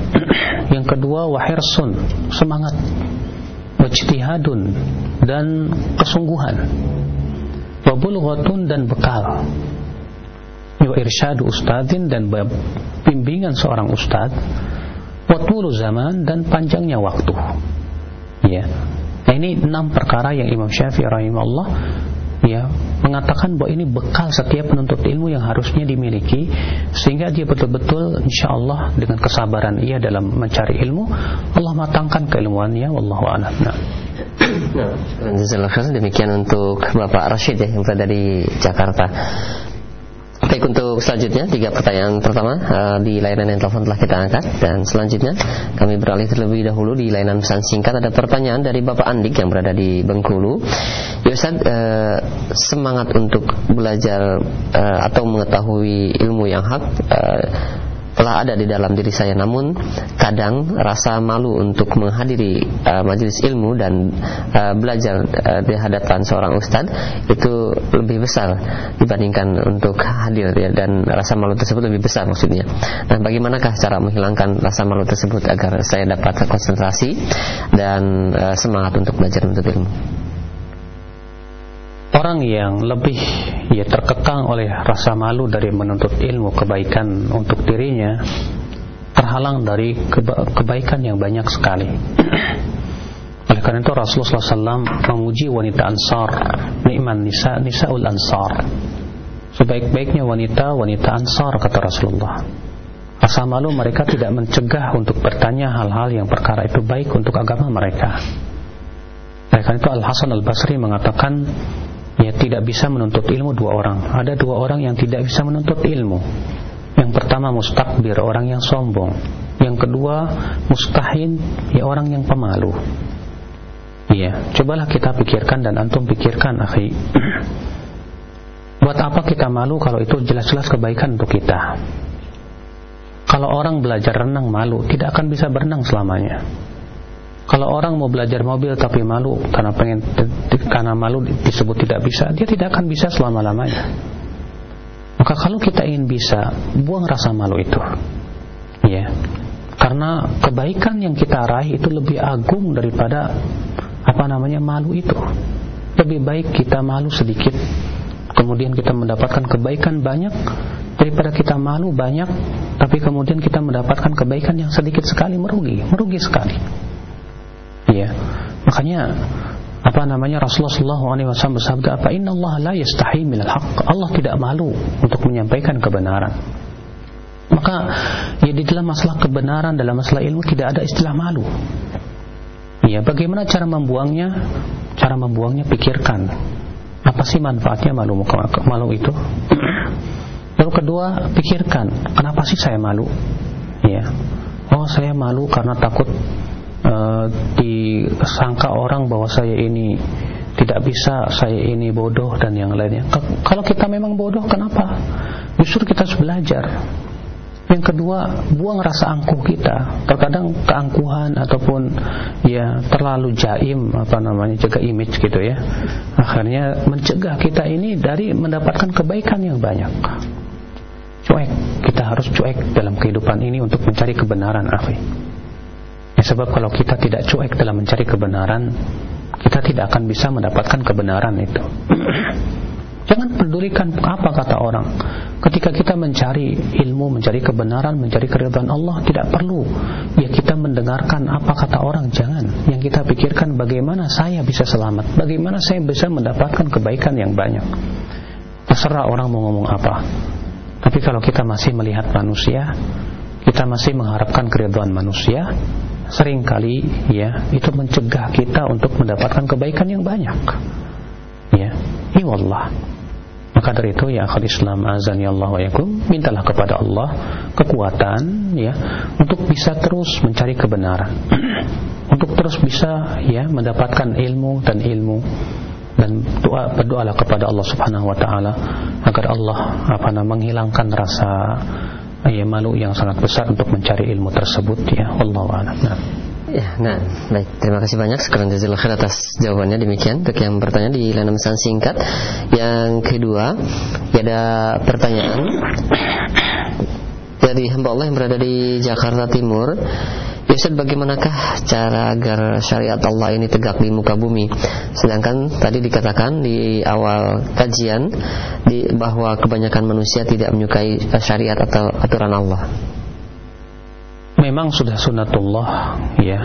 A: Yang kedua wahirsun, semangat. Wajtihadun dan kesungguhan. Wabulghatun dan bekal. Wa irsyadu ustadzin dan bimbingan seorang ustadz. Watulu zaman dan panjangnya waktu. Ya. Nah ini enam perkara yang Imam Syafi'i rahimahullah ya mengatakan bahwa ini bekal setiap penuntut ilmu yang harusnya dimiliki sehingga dia betul-betul insya Allah dengan kesabaran ia dalam mencari ilmu Allah matangkan keilmuannya wallahu a'lam. Nah.
B: Nah, demikian untuk Bapak Rashid ya yang berada di Jakarta. Baik untuk selanjutnya tiga pertanyaan pertama uh, di layanan yang telepon telah kita angkat dan selanjutnya kami beralih terlebih dahulu di layanan pesan singkat ada pertanyaan dari Bapak Andik yang berada di Bengkulu. Ya uh, semangat untuk belajar uh, atau mengetahui ilmu yang hak uh, telah ada di dalam diri saya namun kadang rasa malu untuk menghadiri uh, majelis ilmu dan uh, belajar uh, di hadapan seorang ustad itu lebih besar dibandingkan untuk hadir ya, dan rasa malu tersebut lebih besar maksudnya. Nah, bagaimanakah cara menghilangkan rasa malu tersebut agar saya dapat konsentrasi dan uh, semangat untuk belajar untuk ilmu?
A: Orang yang lebih ya terkekang oleh rasa malu dari menuntut ilmu kebaikan untuk dirinya terhalang dari keba kebaikan yang banyak sekali. Oleh karena itu Rasulullah SAW memuji wanita Ansar, nikman nisa nisaul Ansar. Sebaik-baiknya wanita wanita Ansar kata Rasulullah. Rasa malu mereka tidak mencegah untuk bertanya hal-hal yang perkara itu baik untuk agama mereka. Oleh karena itu Al Hasan Al Basri mengatakan ya tidak bisa menuntut ilmu dua orang. Ada dua orang yang tidak bisa menuntut ilmu. Yang pertama mustakbir, orang yang sombong. Yang kedua mustahin, ya orang yang pemalu. Iya, cobalah kita pikirkan dan antum pikirkan, akhi. Buat apa kita malu kalau itu jelas-jelas kebaikan untuk kita? Kalau orang belajar renang malu, tidak akan bisa berenang selamanya. Kalau orang mau belajar mobil tapi malu karena pengen karena malu disebut tidak bisa, dia tidak akan bisa selama-lamanya. Maka kalau kita ingin bisa, buang rasa malu itu. Ya. Karena kebaikan yang kita raih itu lebih agung daripada apa namanya malu itu. Lebih baik kita malu sedikit kemudian kita mendapatkan kebaikan banyak daripada kita malu banyak tapi kemudian kita mendapatkan kebaikan yang sedikit sekali merugi, merugi sekali. Ya. Makanya apa namanya Rasulullah Wasallam bersabda apa? Inna Allah la yastahi minal haq. Allah tidak malu untuk menyampaikan kebenaran. Maka ya di dalam masalah kebenaran dalam masalah ilmu tidak ada istilah malu. Ya bagaimana cara membuangnya? Cara membuangnya pikirkan. Apa sih manfaatnya malu malu itu? Lalu kedua pikirkan kenapa sih saya malu? Ya oh saya malu karena takut uh, disangka orang bahwa saya ini tidak bisa saya ini bodoh dan yang lainnya. Kalau kita memang bodoh kenapa? Justru kita harus belajar. Yang kedua buang rasa angkuh kita. Terkadang keangkuhan ataupun ya terlalu jaim apa namanya jaga image gitu ya. Akhirnya mencegah kita ini dari mendapatkan kebaikan yang banyak. Cuek. Kita harus cuek dalam kehidupan ini untuk mencari kebenaran akhi ya, sebab kalau kita tidak cuek dalam mencari kebenaran kita tidak akan bisa mendapatkan kebenaran itu Jangan pedulikan apa kata orang. Ketika kita mencari ilmu, mencari kebenaran, mencari keridhaan Allah, tidak perlu ya kita mendengarkan apa kata orang. Jangan. Yang kita pikirkan bagaimana saya bisa selamat, bagaimana saya bisa mendapatkan kebaikan yang banyak. Terserah orang mau ngomong apa. Tapi kalau kita masih melihat manusia, kita masih mengharapkan keridhaan manusia, sering kali ya itu mencegah kita untuk mendapatkan kebaikan yang banyak. Ya, iwallah. Maka dari itu ya akhul Islam azan ya Allah yakum mintalah kepada Allah kekuatan ya untuk bisa terus mencari kebenaran. untuk terus bisa ya mendapatkan ilmu dan ilmu dan doa berdoalah kepada Allah Subhanahu wa taala agar Allah apa namanya menghilangkan rasa ya malu yang sangat besar untuk mencari ilmu tersebut ya Allah. Nah.
B: Ya, nah, baik. Terima kasih banyak sekarang jazakallahu khair atas jawabannya demikian untuk yang bertanya di layanan pesan singkat. Yang kedua, ya ada pertanyaan dari hamba Allah yang berada di Jakarta Timur. Ya bagaimanakah cara agar syariat Allah ini tegak di muka bumi? Sedangkan tadi dikatakan di awal kajian di bahwa kebanyakan manusia tidak menyukai syariat atau aturan Allah.
A: Memang sudah sunatullah ya.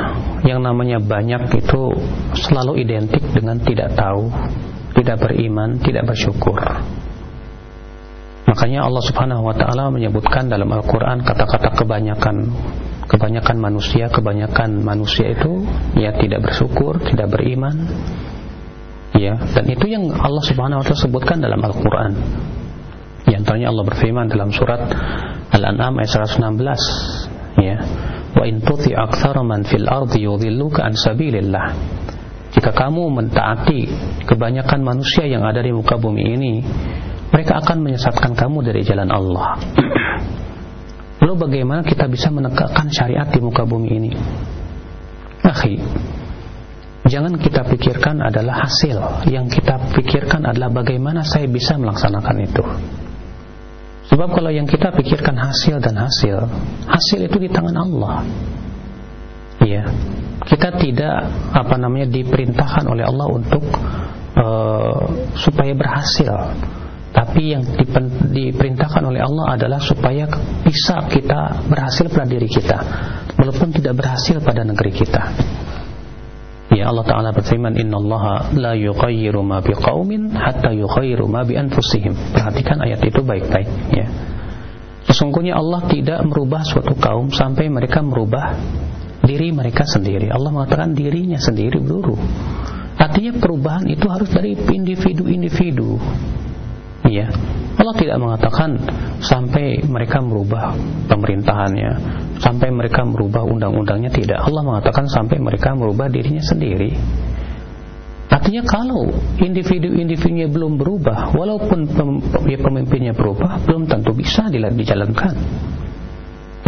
A: Yang namanya banyak itu selalu identik dengan tidak tahu tidak beriman tidak bersyukur. Makanya Allah subhanahu wa ta'ala menyebutkan dalam Al-Quran kata-kata kebanyakan kebanyakan manusia kebanyakan manusia itu ya tidak bersyukur tidak beriman. Ya dan itu yang Allah subhanahu wa ta'ala sebutkan dalam Al-Quran. Yang antaranya Allah berfirman dalam surat Al-An'am ayat 116 ya wa in tuti man fil ardi yudhilluka an sabilillah. Jika kamu mentaati kebanyakan manusia yang ada di muka bumi ini mereka akan menyesatkan kamu dari jalan Allah lalu bagaimana kita bisa menegakkan syariat di muka bumi ini akhi jangan kita pikirkan adalah hasil yang kita pikirkan adalah bagaimana saya bisa melaksanakan itu Sebab kalau yang kita pikirkan hasil dan hasil, hasil itu di tangan Allah. Iya. Kita tidak apa namanya diperintahkan oleh Allah untuk uh, supaya berhasil. Tapi yang diperintahkan oleh Allah adalah supaya bisa kita berhasil pada diri kita, walaupun tidak berhasil pada negeri kita. Ya Allah Ta'ala berfirman Inna Allah la yughayyiru ma biqaumin hatta yughayyiru ma bi anfusihim. Perhatikan ayat itu baik-baik ya. Sesungguhnya Allah tidak merubah suatu kaum sampai mereka merubah diri mereka sendiri. Allah mengatakan dirinya sendiri dulu. Artinya perubahan itu harus dari individu-individu. Ya. Allah tidak mengatakan sampai mereka merubah pemerintahannya, sampai mereka merubah undang-undangnya tidak. Allah mengatakan sampai mereka merubah dirinya sendiri. Artinya kalau individu-individunya belum berubah, walaupun ya, pemimpinnya berubah, belum tentu bisa dijalankan.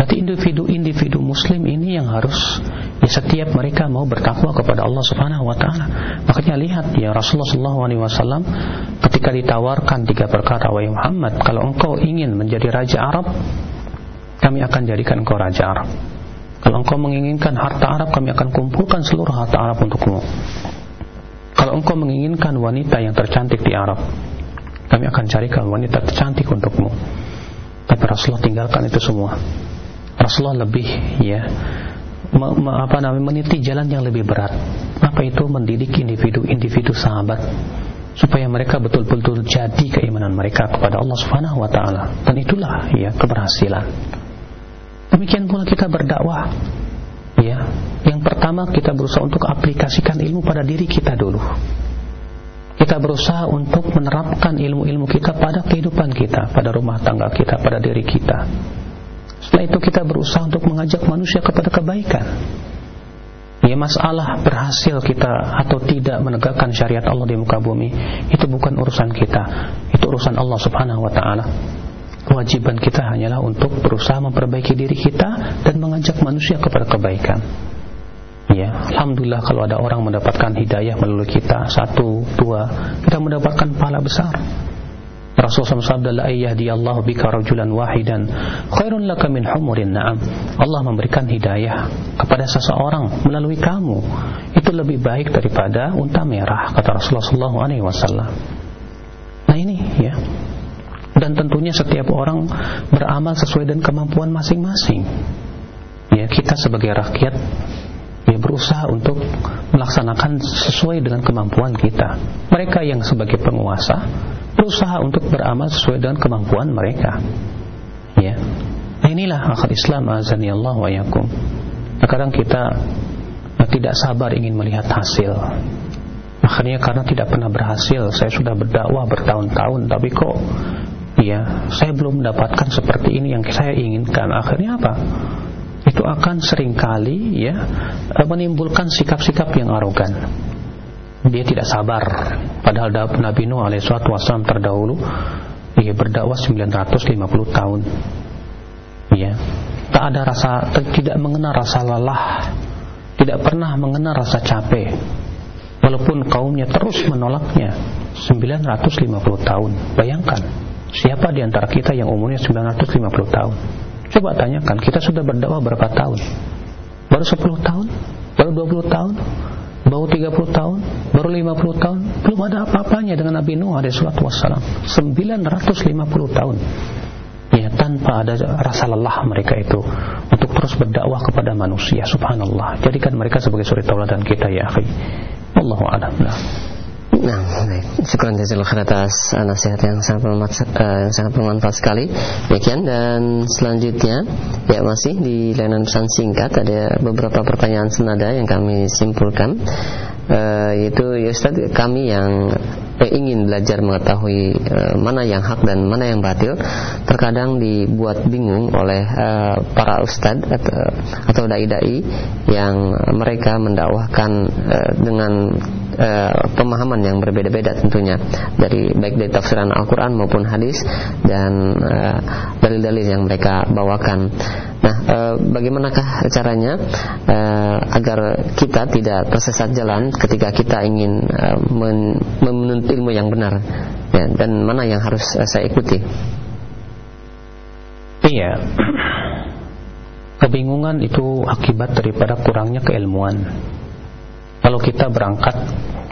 A: Berarti individu-individu muslim ini yang harus ya setiap mereka mau bertakwa kepada Allah Subhanahu wa taala. Makanya lihat ya Rasulullah wasallam ketika ditawarkan tiga perkara wahai Muhammad, kalau engkau ingin menjadi raja Arab, kami akan jadikan engkau raja Arab. Kalau engkau menginginkan harta Arab, kami akan kumpulkan seluruh harta Arab untukmu. Kalau engkau menginginkan wanita yang tercantik di Arab, kami akan carikan wanita tercantik untukmu. Tapi Rasulullah tinggalkan itu semua. Rasulullah lebih ya me, me, apa namanya meniti jalan yang lebih berat. Apa itu mendidik individu-individu sahabat supaya mereka betul-betul jadi keimanan mereka kepada Allah Subhanahu wa taala. Dan itulah ya keberhasilan. Demikian pula kita berdakwah. Ya, yang pertama kita berusaha untuk aplikasikan ilmu pada diri kita dulu. Kita berusaha untuk menerapkan ilmu-ilmu kita pada kehidupan kita, pada rumah tangga kita, pada diri kita. Setelah itu kita berusaha untuk mengajak manusia kepada kebaikan. Ya masalah berhasil kita atau tidak menegakkan syariat Allah di muka bumi itu bukan urusan kita, itu urusan Allah Subhanahu wa taala. Kewajiban kita hanyalah untuk berusaha memperbaiki diri kita dan mengajak manusia kepada kebaikan. Ya, alhamdulillah kalau ada orang mendapatkan hidayah melalui kita satu, dua, kita mendapatkan pahala besar. Rasulullah SAW la Allah bika rajulan wahidan khairun laka min humurin na'am. Allah memberikan hidayah kepada seseorang melalui kamu. Itu lebih baik daripada unta merah kata Rasulullah SAW. Nah ini ya. Dan tentunya setiap orang beramal sesuai dengan kemampuan masing-masing. Ya, kita sebagai rakyat ya berusaha untuk melaksanakan sesuai dengan kemampuan kita. Mereka yang sebagai penguasa berusaha untuk beramal sesuai dengan kemampuan mereka. Ya. Nah, inilah akal Islam azani Allah wa yakum. Terkadang kita nah, tidak sabar ingin melihat hasil. Akhirnya karena tidak pernah berhasil, saya sudah berdakwah bertahun-tahun tapi kok ya, saya belum mendapatkan seperti ini yang saya inginkan. Akhirnya apa? Itu akan sering kali ya menimbulkan sikap-sikap yang arogan dia tidak sabar. Padahal Nabi Nuh alaihissalatu wassalam terdahulu ia berdakwah 950 tahun. Ya. Tak ada rasa tidak mengenal rasa lelah. Tidak pernah mengenal rasa capek. Walaupun kaumnya terus menolaknya 950 tahun. Bayangkan siapa di antara kita yang umurnya 950 tahun? Coba tanyakan kita sudah berdakwah berapa tahun? Baru 10 tahun? Baru 20 tahun baru 30 tahun, baru 50 tahun, belum ada apa-apanya dengan Nabi Nuh alaihi wassalam. 950 tahun. Ya, tanpa ada rasa lelah mereka itu untuk terus berdakwah kepada manusia. Subhanallah. Jadikan mereka sebagai suri tauladan kita ya, akhi. Allahu a'lam. Nah.
B: Baik. Syukur jazakallahu khair atas nasihat yang sangat bermanfaat, uh, yang sangat bermanfaat sekali. Demikian dan selanjutnya ya masih di layanan pesan singkat ada beberapa pertanyaan senada yang kami simpulkan. Uh, yaitu ya Ustaz kami yang eh, ingin belajar mengetahui uh, mana yang hak dan mana yang batil terkadang dibuat bingung oleh uh, para ustadz atau, atau dai-dai yang mereka mendakwahkan uh, dengan uh, pemahaman yang berbeda-beda tentunya dari baik dari tafsiran Al-Qur'an maupun hadis dan eh, dalil-dalil uh, yang mereka bawakan. Nah, bagaimanakah caranya uh, agar kita tidak tersesat jalan ketika kita ingin uh, menuntut ilmu yang benar ya, dan mana yang harus uh, saya ikuti?
A: Iya. Kebingungan itu akibat daripada kurangnya keilmuan kalau kita berangkat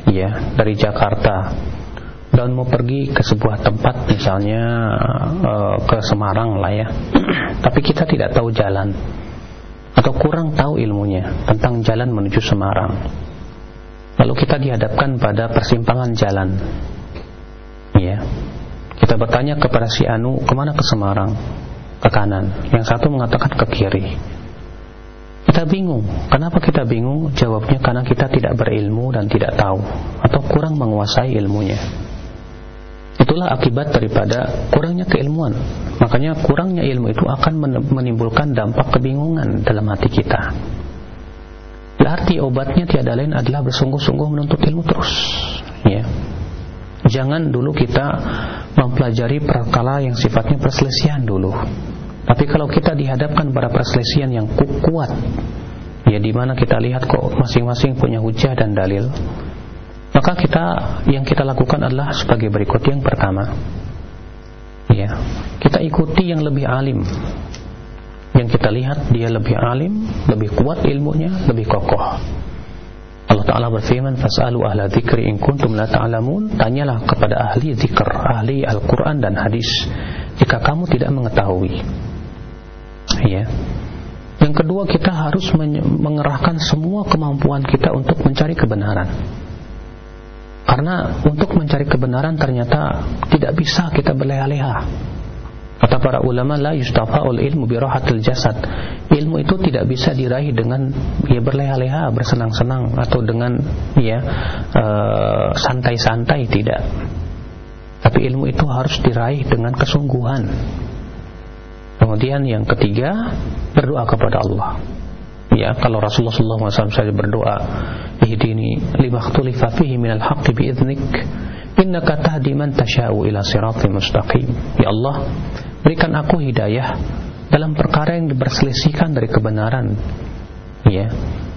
A: ya dari Jakarta dan mau pergi ke sebuah tempat misalnya uh, ke Semarang lah ya tapi kita tidak tahu jalan atau kurang tahu ilmunya tentang jalan menuju Semarang lalu kita dihadapkan pada persimpangan jalan ya kita bertanya kepada si Anu ke mana ke Semarang ke kanan yang satu mengatakan ke kiri kita bingung. Kenapa kita bingung? Jawabnya karena kita tidak berilmu dan tidak tahu atau kurang menguasai ilmunya. Itulah akibat daripada kurangnya keilmuan. Makanya kurangnya ilmu itu akan menimbulkan dampak kebingungan dalam hati kita. Berarti obatnya tiada lain adalah bersungguh-sungguh menuntut ilmu terus. Ya. Jangan dulu kita mempelajari perkara yang sifatnya perselisihan dulu tapi kalau kita dihadapkan pada perselisihan yang kuat, ya di mana kita lihat kok masing-masing punya hujah dan dalil, maka kita yang kita lakukan adalah sebagai berikut yang pertama. Ya, kita ikuti yang lebih alim. Yang kita lihat dia lebih alim, lebih kuat ilmunya, lebih kokoh. Allah Ta'ala berfirman Fas'alu ahla dzikri in kuntum la ta'lamun Tanyalah kepada ahli zikr Ahli Al-Quran dan hadis Jika kamu tidak mengetahui ya. Yang kedua kita harus mengerahkan semua kemampuan kita untuk mencari kebenaran. Karena untuk mencari kebenaran ternyata tidak bisa kita berleha-leha. Kata para ulama la yustafa'ul ilmu bi rahatil jasad. Ilmu itu tidak bisa diraih dengan ya berleha-leha, bersenang-senang atau dengan ya eh, santai-santai uh, tidak. Tapi ilmu itu harus diraih dengan kesungguhan. Kemudian yang ketiga, berdoa kepada Allah. Ya, kalau Rasulullah SAW saja berdoa, "Ihdini lima fihi minal haqqi bi'idhnik, innaka tahdi man tasha'u ila siratim mustaqim." Ya Allah, berikan aku hidayah dalam perkara yang diperselisihkan dari kebenaran. Ya,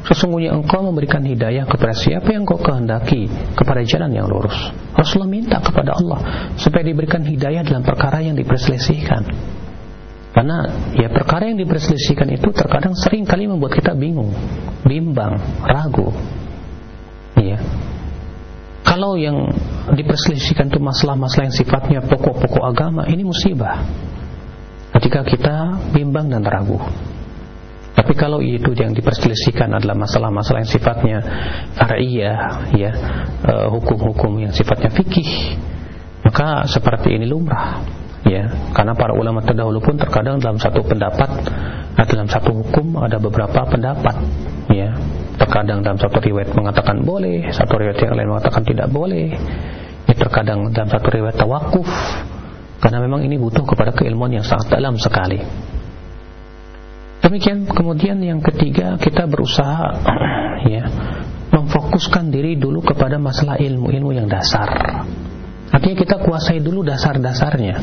A: sesungguhnya engkau memberikan hidayah kepada siapa yang kau kehendaki kepada jalan yang lurus. Rasulullah minta kepada Allah supaya diberikan hidayah dalam perkara yang diperselisihkan. Karena ya perkara yang diperselisihkan itu terkadang sering kali membuat kita bingung, bimbang, ragu. Ya. Kalau yang diperselisihkan itu masalah-masalah yang sifatnya pokok-pokok agama, ini musibah. Ketika kita bimbang dan ragu. Tapi kalau itu yang diperselisihkan adalah masalah-masalah yang sifatnya far'iyah, ya, eh, hukum-hukum yang sifatnya fikih, maka seperti ini lumrah ya karena para ulama terdahulu pun terkadang dalam satu pendapat atau dalam satu hukum ada beberapa pendapat. Ya terkadang dalam satu riwayat mengatakan boleh satu riwayat yang lain mengatakan tidak boleh. Ya terkadang dalam satu riwayat tawakuf karena memang ini butuh kepada keilmuan yang sangat dalam sekali. Demikian kemudian yang ketiga kita berusaha ya memfokuskan diri dulu kepada masalah ilmu-ilmu yang dasar Artinya kita kuasai dulu dasar-dasarnya.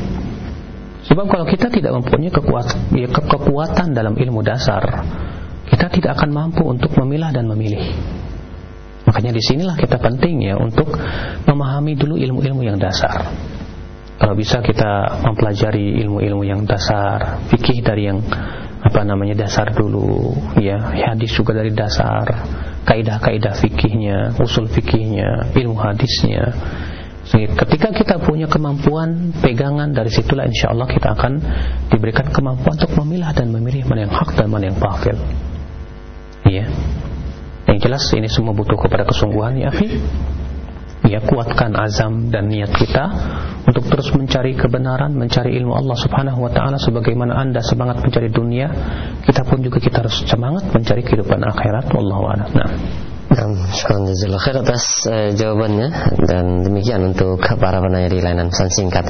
A: Sebab kalau kita tidak mempunyai kekuatan, ya, ke kekuatan dalam ilmu dasar, kita tidak akan mampu untuk memilah dan memilih. Makanya di sinilah kita penting ya untuk memahami dulu ilmu-ilmu yang dasar. Kalau bisa kita mempelajari ilmu-ilmu yang dasar, fikih dari yang apa namanya dasar dulu, ya hadis juga dari dasar, kaidah-kaidah fikihnya, usul fikihnya, ilmu hadisnya Ketika kita punya kemampuan pegangan dari situlah insya Allah kita akan diberikan kemampuan untuk memilah dan memilih mana yang hak dan mana yang batil. Iya. Yang jelas ini semua butuh kepada kesungguhan ya akhi. Ya kuatkan azam dan niat kita untuk terus mencari kebenaran, mencari ilmu Allah Subhanahu wa taala sebagaimana Anda semangat mencari dunia, kita pun juga kita harus semangat mencari kehidupan akhirat wallahu a'lam. Nah.
B: Jazakallah khair atas uh, jawabannya dan demikian untuk para penanya di layanan pesan singkat.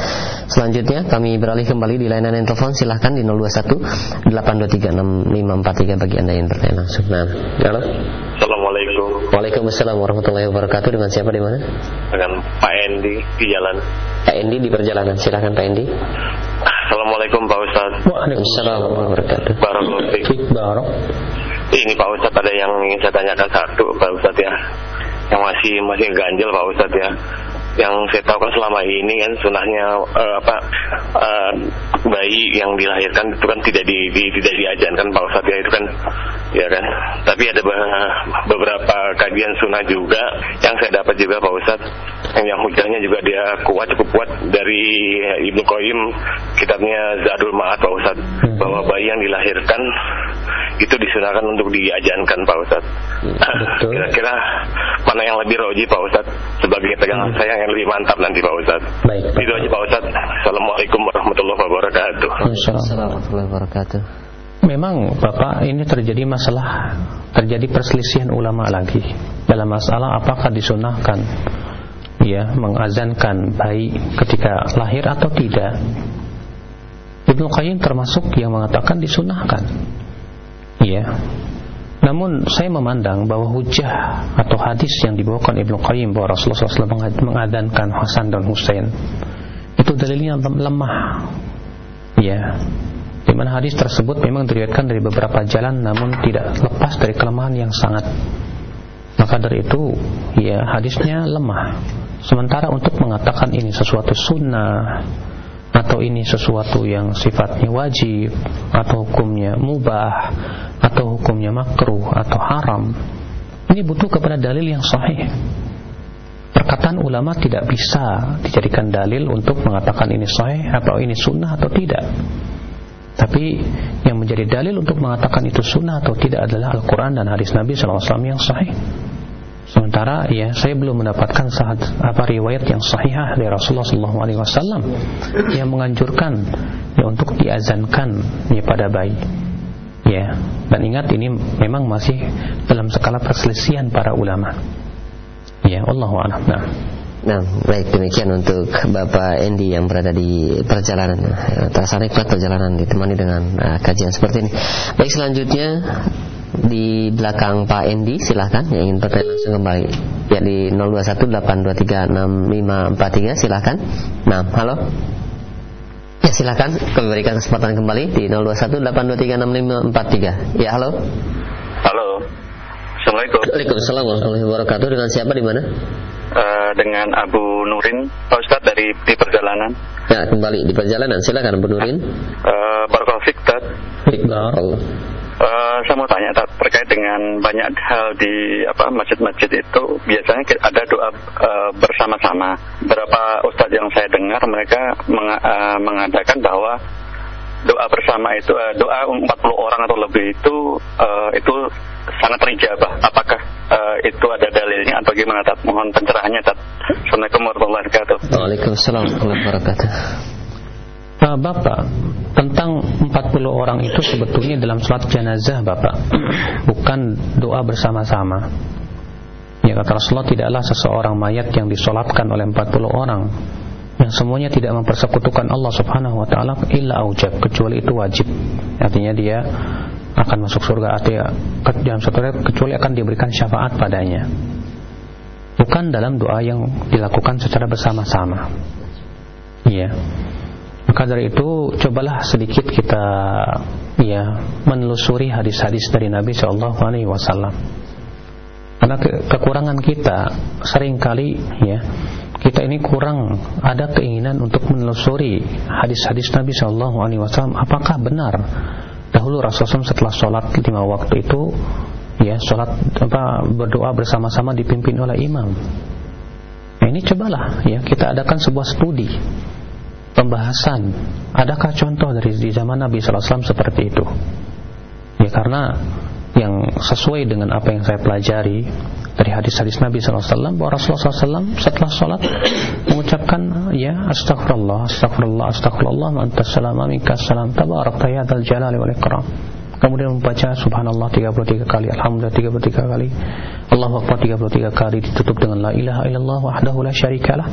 B: Selanjutnya kami beralih kembali di layanan yang telepon silahkan di 021 8236543 bagi anda yang bertanya langsung. Nah, halo.
E: Assalamualaikum.
B: Waalaikumsalam warahmatullahi wabarakatuh. Dengan siapa di mana?
E: Dengan Pak Endi di jalan.
B: Pak Endi di perjalanan. Silahkan Pak Endi.
E: Assalamualaikum Pak Ustaz.
B: Waalaikumsalam warahmatullahi wabarakatuh.
E: Barok ini Pak Ustadz ada yang ingin saya tanyakan satu Pak Ustadz ya. Yang masih masih ganjel Pak Ustadz ya yang saya tahu kan selama ini kan sunahnya uh, apa uh, bayi yang dilahirkan itu kan tidak di, di tidak diajarkan Pak Ustadz ya itu kan ya kan tapi ada beberapa kajian sunnah juga yang saya dapat juga Pak Ustadz yang hujahnya juga dia kuat cukup kuat dari Ibnu Qayyim kitabnya Zadul Ma'ad Pak Ustadz hmm. bahwa bayi yang dilahirkan itu disunahkan untuk diajankan Pak Ustadz kira-kira mana yang lebih roji Pak Ustadz sebagai pegangan hmm. saya yang lebih mantap nanti Pak Ustadz Baik, itu aja Pak Ustadz Assalamualaikum warahmatullahi wabarakatuh.
B: Assalamualaikum warahmatullahi wabarakatuh.
A: Memang Bapak ini terjadi masalah terjadi perselisihan ulama lagi dalam masalah apakah disunahkan ya mengazankan bayi ketika lahir atau tidak. Ibnu Qayyim termasuk yang mengatakan disunahkan ya namun saya memandang bahwa hujah atau hadis yang dibawakan Ibnu Qayyim bahwa Rasulullah SAW mengadankan Hasan dan Husain itu dalilnya lemah. Ya. Di mana hadis tersebut memang diriwayatkan dari beberapa jalan namun tidak lepas dari kelemahan yang sangat. Maka dari itu ya hadisnya lemah. Sementara untuk mengatakan ini sesuatu sunnah atau ini sesuatu yang sifatnya wajib atau hukumnya mubah atau hukumnya makruh atau haram. Ini butuh kepada dalil yang sahih. Perkataan ulama tidak bisa dijadikan dalil untuk mengatakan ini sahih atau ini sunnah atau tidak. Tapi yang menjadi dalil untuk mengatakan itu sunnah atau tidak adalah Al-Quran dan hadis Nabi SAW yang sahih. Sementara ya saya belum mendapatkan saat apa riwayat yang sahihah dari Rasulullah SAW yang menganjurkan ya untuk diazankan ya pada bayi. Ya, dan ingat ini memang masih dalam skala perselisihan para ulama. Ya, Allah a'lam. Nah.
B: Nah, baik demikian untuk Bapak Endi yang berada di perjalanan. Terasa nikmat perjalanan ditemani dengan uh, kajian seperti ini. Baik selanjutnya di belakang Pak Endi silahkan yang ingin bertanya langsung kembali ya di 0218236543 silahkan. Nah, halo. Ya silahkan kami berikan kesempatan kembali di 0218236543. Ya halo.
E: Halo. Assalamualaikum.
B: Waalaikumsalam warahmatullahi wabarakatuh. Dengan siapa di mana?
E: uh, dengan Abu Nurin Pak Ustadz dari di perjalanan
B: ya kembali di perjalanan silakan Abu Nurin
E: uh, Barakallahu
B: Allah
E: Uh, saya mau tanya tak, terkait dengan banyak hal di apa masjid-masjid itu biasanya ada doa uh, bersama-sama. Berapa ustadz yang saya dengar mereka meng, uh, mengadakan bahwa doa bersama itu uh, doa 40 orang atau lebih itu uh, itu sangat terijabah. Apakah uh, itu ada dalilnya atau gimana Tat? Mohon pencerahannya Tat. Assalamualaikum warahmatullahi wabarakatuh.
B: Waalaikumsalam warahmatullahi wabarakatuh.
A: Uh, Bapak, tentang 40 orang itu sebetulnya dalam sholat jenazah Bapak. Bukan doa bersama-sama. Ya kata Rasulullah tidaklah seseorang mayat yang disolatkan oleh 40 orang yang semuanya tidak mempersekutukan Allah Subhanahu wa taala illa aujab kecuali itu wajib. Artinya dia akan masuk surga artinya dalam satu kecuali akan diberikan syafaat padanya. Bukan dalam doa yang dilakukan secara bersama-sama. Iya maka dari itu cobalah sedikit kita ya menelusuri hadis-hadis dari Nabi Shallallahu Alaihi Wasallam. Karena ke kekurangan kita sering kali ya kita ini kurang ada keinginan untuk menelusuri hadis-hadis Nabi Shallallahu Alaihi Wasallam. Apakah benar? Dahulu Rasulullah setelah sholat lima waktu itu ya sholat apa berdoa bersama-sama dipimpin oleh imam. Nah, ini cobalah ya kita adakan sebuah studi pembahasan. Adakah contoh dari di zaman Nabi SAW seperti itu? Ya karena yang sesuai dengan apa yang saya pelajari dari hadis-hadis Nabi SAW bahwa Rasulullah SAW setelah sholat mengucapkan ya astagfirullah astagfirullah astagfirullah mantas salam aminkas salam tabarak tayyadal jalali wal ikram kemudian membaca subhanallah 33 kali alhamdulillah 33 kali. Allahu akbar 33 kali ditutup dengan la ilaha illallah wahdahu la syarikalah.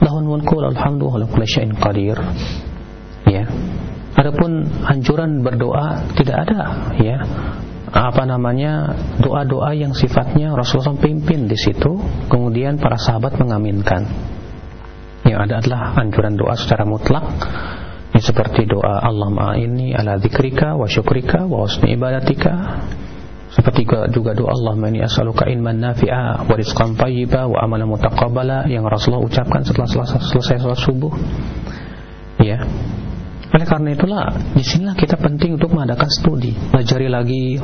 A: Lahul mulku hamdu wa kulli syai'in qadir. Ya. Adapun anjuran berdoa tidak ada ya. Apa namanya doa-doa yang sifatnya Rasulullah pimpin di situ kemudian para sahabat mengaminkan. Yang ada adalah anjuran doa secara mutlak seperti doa Allah ini ala dzikrika wa syukrika wa husni ibadatika. Seperti juga doa Allah ini as'aluka ilman nafi'a wa rizqan thayyiba wa amalan mutaqabbala yang Rasulullah ucapkan setelah selesai salat subuh. Ya. Oleh karena itulah di sinilah kita penting untuk mengadakan studi, pelajari lagi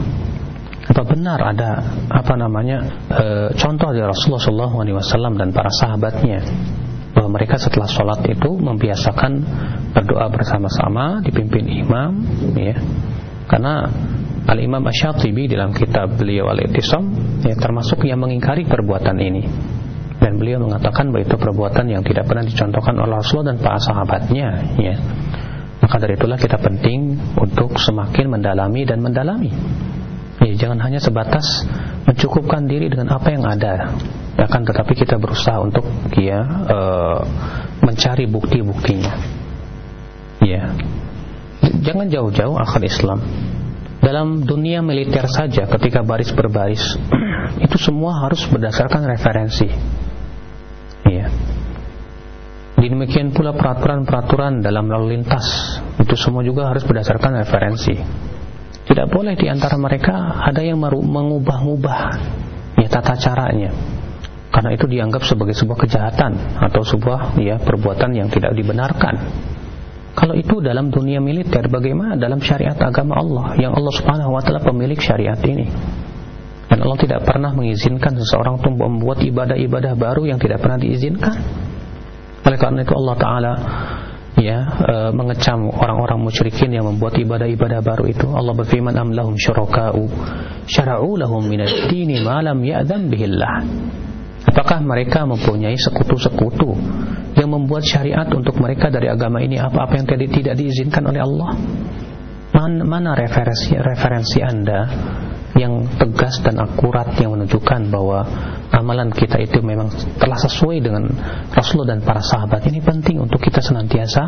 A: apa benar ada apa namanya e, contoh dari Rasulullah SAW dan para sahabatnya bahwa mereka setelah sholat itu membiasakan berdoa bersama-sama dipimpin imam ya karena Al Imam Ash-Shatibi dalam kitab beliau Al Ittisam ya termasuk yang mengingkari perbuatan ini dan beliau mengatakan bahwa itu perbuatan yang tidak pernah dicontohkan oleh Rasulullah dan para sahabatnya ya maka dari itulah kita penting untuk semakin mendalami dan mendalami. Ya, jangan hanya sebatas mencukupkan diri dengan apa yang ada. Akan tetapi kita berusaha untuk ya e, mencari bukti-buktinya. Ya. Jangan jauh-jauh akal Islam. Dalam dunia militer saja ketika baris berbaris itu semua harus berdasarkan referensi. Ya Demikian pula peraturan-peraturan dalam lalu lintas itu semua juga harus berdasarkan referensi. Tidak boleh di antara mereka ada yang mengubah-ubah ya tata caranya. Karena itu dianggap sebagai sebuah kejahatan atau sebuah ya perbuatan yang tidak dibenarkan. Kalau itu dalam dunia militer bagaimana dalam syariat agama Allah yang Allah Subhanahu wa taala pemilik syariat ini. Dan Allah tidak pernah mengizinkan seseorang untuk membuat ibadah-ibadah baru yang tidak pernah diizinkan. Oleh karena itu Allah Ta'ala ya e, mengecam orang-orang musyrikin yang membuat ibadah-ibadah baru itu Allah berfirman am lahum syuraka'u syara'u lahum minad dini ma lam ya'zam bihillah Apakah mereka mempunyai sekutu-sekutu yang membuat syariat untuk mereka dari agama ini apa-apa yang tidak, diizinkan oleh Allah? Man, mana referensi referensi Anda yang tegas dan akurat yang menunjukkan bahwa amalan kita itu memang telah sesuai dengan Rasulullah dan para sahabat. Ini penting untuk kita senantiasa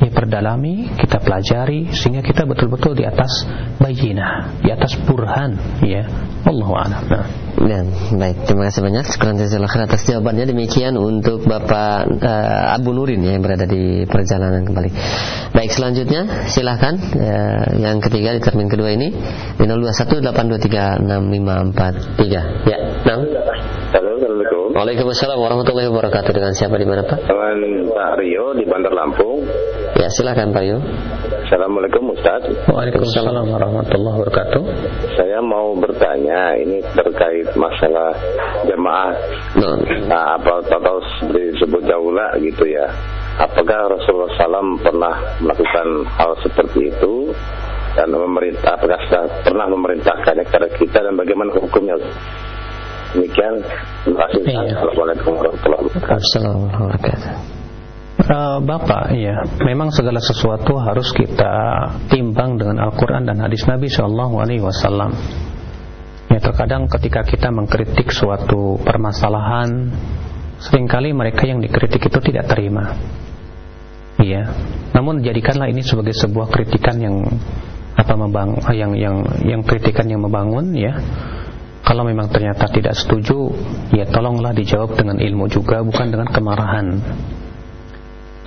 A: ya perdalami, kita pelajari sehingga kita betul-betul di atas bayinah, di atas burhan ya. Allahu a'lam. Nah.
B: Ya, baik, terima kasih banyak Sekarang atas jawabannya Demikian untuk Bapak uh, Abu Nurin ya, yang berada di perjalanan kembali Baik, selanjutnya silahkan uh, Yang ketiga di termin kedua ini Di 0218236543 Ya, nah
E: Assalamualaikum.
B: Waalaikumsalam warahmatullahi wabarakatuh. Dengan siapa di mana Pak?
E: Dengan Pak Rio di Bandar Lampung.
B: Ya silakan Pak Rio.
E: Assalamualaikum Ustaz.
A: Waalaikumsalam warahmatullahi wabarakatuh.
E: Saya mau bertanya ini terkait masalah jemaah. Nah, apa atau disebut jaula gitu ya. Apakah Rasulullah SAW pernah melakukan hal seperti itu? Dan memerintah apakah pernah memerintahkannya kepada kita dan bagaimana hukumnya Demikian. Terima kasih. Iya. Assalamualaikum warahmatullahi wabarakatuh.
A: Uh, Bapak, ya, memang segala sesuatu harus kita timbang dengan Al-Quran dan hadis Nabi Shallallahu Alaihi Wasallam. Ya, terkadang ketika kita mengkritik suatu permasalahan, sering kali mereka yang dikritik itu tidak terima. Iya, namun jadikanlah ini sebagai sebuah kritikan yang apa membang, yang yang yang kritikan yang membangun, ya kalau memang ternyata tidak setuju, ya tolonglah dijawab dengan ilmu juga, bukan dengan kemarahan.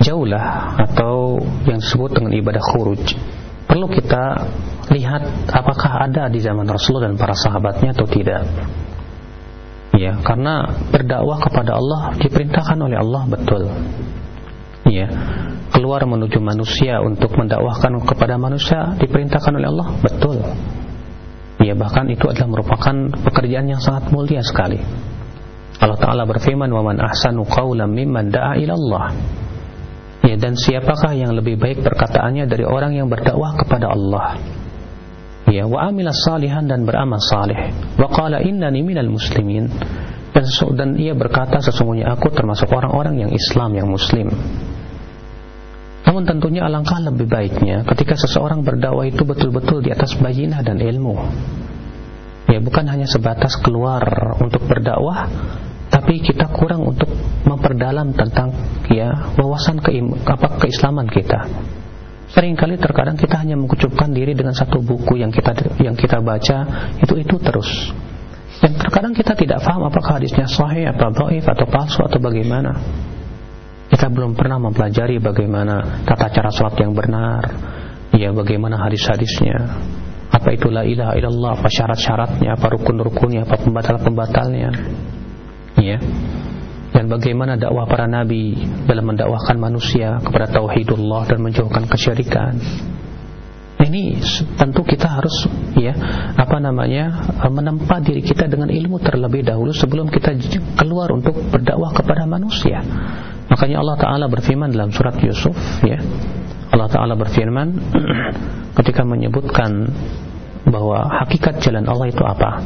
A: Jauhlah atau yang disebut dengan ibadah khuruj. Perlu kita lihat apakah ada di zaman Rasulullah dan para sahabatnya atau tidak. Ya, karena berdakwah kepada Allah diperintahkan oleh Allah betul. Ya, keluar menuju manusia untuk mendakwahkan kepada manusia diperintahkan oleh Allah betul Ya bahkan itu adalah merupakan pekerjaan yang sangat mulia sekali. Allah Ta'ala berfirman wa man ahsanu qawlan mimman da'a ila Allah. Ya dan siapakah yang lebih baik perkataannya dari orang yang berdakwah kepada Allah? Ya wa amila salihan dan beramal saleh. Wa qala innani minal muslimin. Dan, dan ia berkata sesungguhnya aku termasuk orang-orang yang Islam yang muslim. Namun tentunya alangkah lebih baiknya ketika seseorang berdakwah itu betul-betul di atas bayinah dan ilmu. Ya bukan hanya sebatas keluar untuk berdakwah, tapi kita kurang untuk memperdalam tentang ya wawasan ke, apa keislaman kita. Seringkali terkadang kita hanya mengucapkan diri dengan satu buku yang kita yang kita baca itu itu terus. Dan terkadang kita tidak paham apakah hadisnya sahih atau dhaif atau palsu atau bagaimana. Kita belum pernah mempelajari bagaimana tata cara sholat yang benar, ya bagaimana hadis-hadisnya, apa itu la ilaha illallah, apa syarat-syaratnya, apa rukun-rukunnya, apa pembatal-pembatalnya, ya. Dan bagaimana dakwah para nabi dalam mendakwahkan manusia kepada tauhidullah dan menjauhkan kesyirikan. Ini tentu kita harus ya apa namanya menempa diri kita dengan ilmu terlebih dahulu sebelum kita keluar untuk berdakwah kepada manusia. Makanya Allah Ta'ala berfirman dalam surat Yusuf ya. Allah Ta'ala berfirman ketika menyebutkan bahwa hakikat jalan Allah itu apa?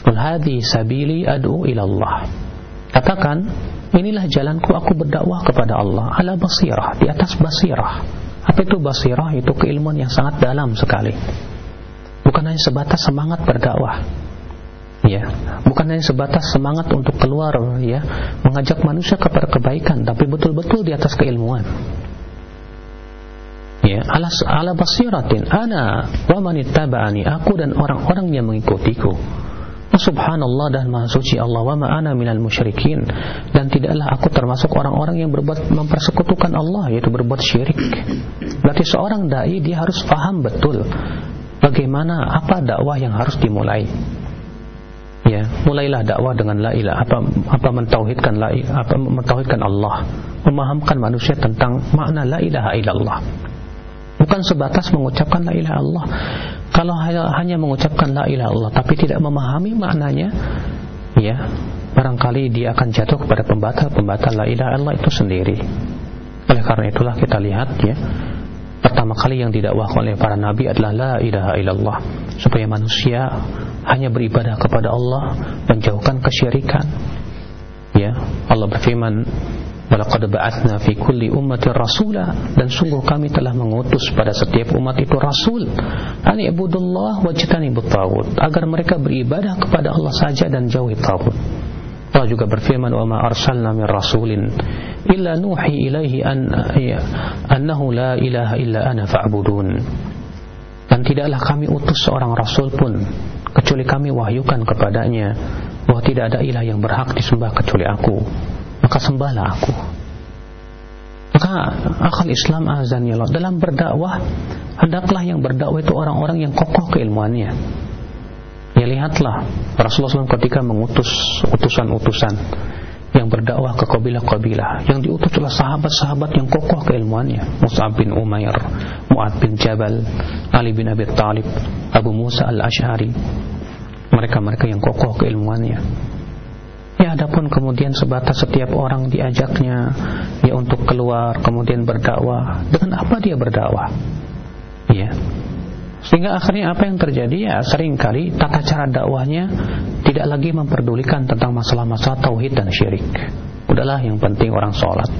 A: Qul hadhi sabili ad'u ila Allah. Katakan, inilah jalanku aku berdakwah kepada Allah ala basirah, di atas basirah. Apa itu basirah? Itu keilmuan yang sangat dalam sekali. Bukan hanya sebatas semangat berdakwah, ya. Bukan hanya sebatas semangat untuk keluar ya mengajak manusia kepada kebaikan tapi betul-betul di atas keilmuan. Ya. Ala ala basiratin. Ana wa man ittaba'ani. Aku dan orang-orang yang mengikutiku Subhanallah dan maha suci Allah. Wa ma ana minal musyrikin. Dan tidaklah aku termasuk orang-orang yang berbuat mempersekutukan Allah yaitu berbuat syirik. Berarti seorang dai dia harus paham betul bagaimana apa dakwah yang harus dimulai. Ya mulailah dakwah dengan la ilaha apa apa mentauhidkan la apa mentauhidkan Allah. Memahamkan manusia tentang makna la ilaha illallah bukan sebatas mengucapkan la ilaha Allah kalau hanya mengucapkan la ilaha Allah tapi tidak memahami maknanya ya barangkali dia akan jatuh kepada pembatal-pembatal la ilaha Allah itu sendiri. Oleh karena itulah kita lihat ya pertama kali yang didakwahkan oleh para nabi adalah la ilaha illallah. Supaya manusia hanya beribadah kepada Allah menjauhkan kesyirikan ya. Allah berfirman Walaqad ba'atsna fi kulli ummatin rasula dan sungguh kami telah mengutus pada setiap umat itu rasul an ibudullah wajtanibut tagut agar mereka beribadah kepada Allah saja dan jauhi tagut. Allah juga berfirman wa ma arsalna min rasulin illa nuhi ilaihi an ya, annahu la ilaha illa ana fa'budun. Dan tidaklah kami utus seorang rasul pun kecuali kami wahyukan kepadanya bahwa tidak ada ilah yang berhak disembah kecuali aku maka sembahlah aku. Maka akal Islam azan ya dalam berdakwah hendaklah yang berdakwah itu orang-orang yang kokoh keilmuannya. Ya lihatlah Rasulullah SAW ketika mengutus utusan-utusan yang berdakwah ke kabilah-kabilah. Yang diutus oleh sahabat-sahabat yang kokoh keilmuannya. Mus'ab bin Umair Mu'ad bin Jabal Ali bin Abi Talib Abu Musa al-Ash'ari. Mereka-mereka yang kokoh keilmuannya Ya adapun kemudian sebatas setiap orang diajaknya ya untuk keluar kemudian berdakwah. Dengan apa dia berdakwah? Ya. Sehingga akhirnya apa yang terjadi ya sering kali tata cara dakwahnya tidak lagi memperdulikan tentang masalah-masalah tauhid dan syirik. Udahlah yang penting orang sholat.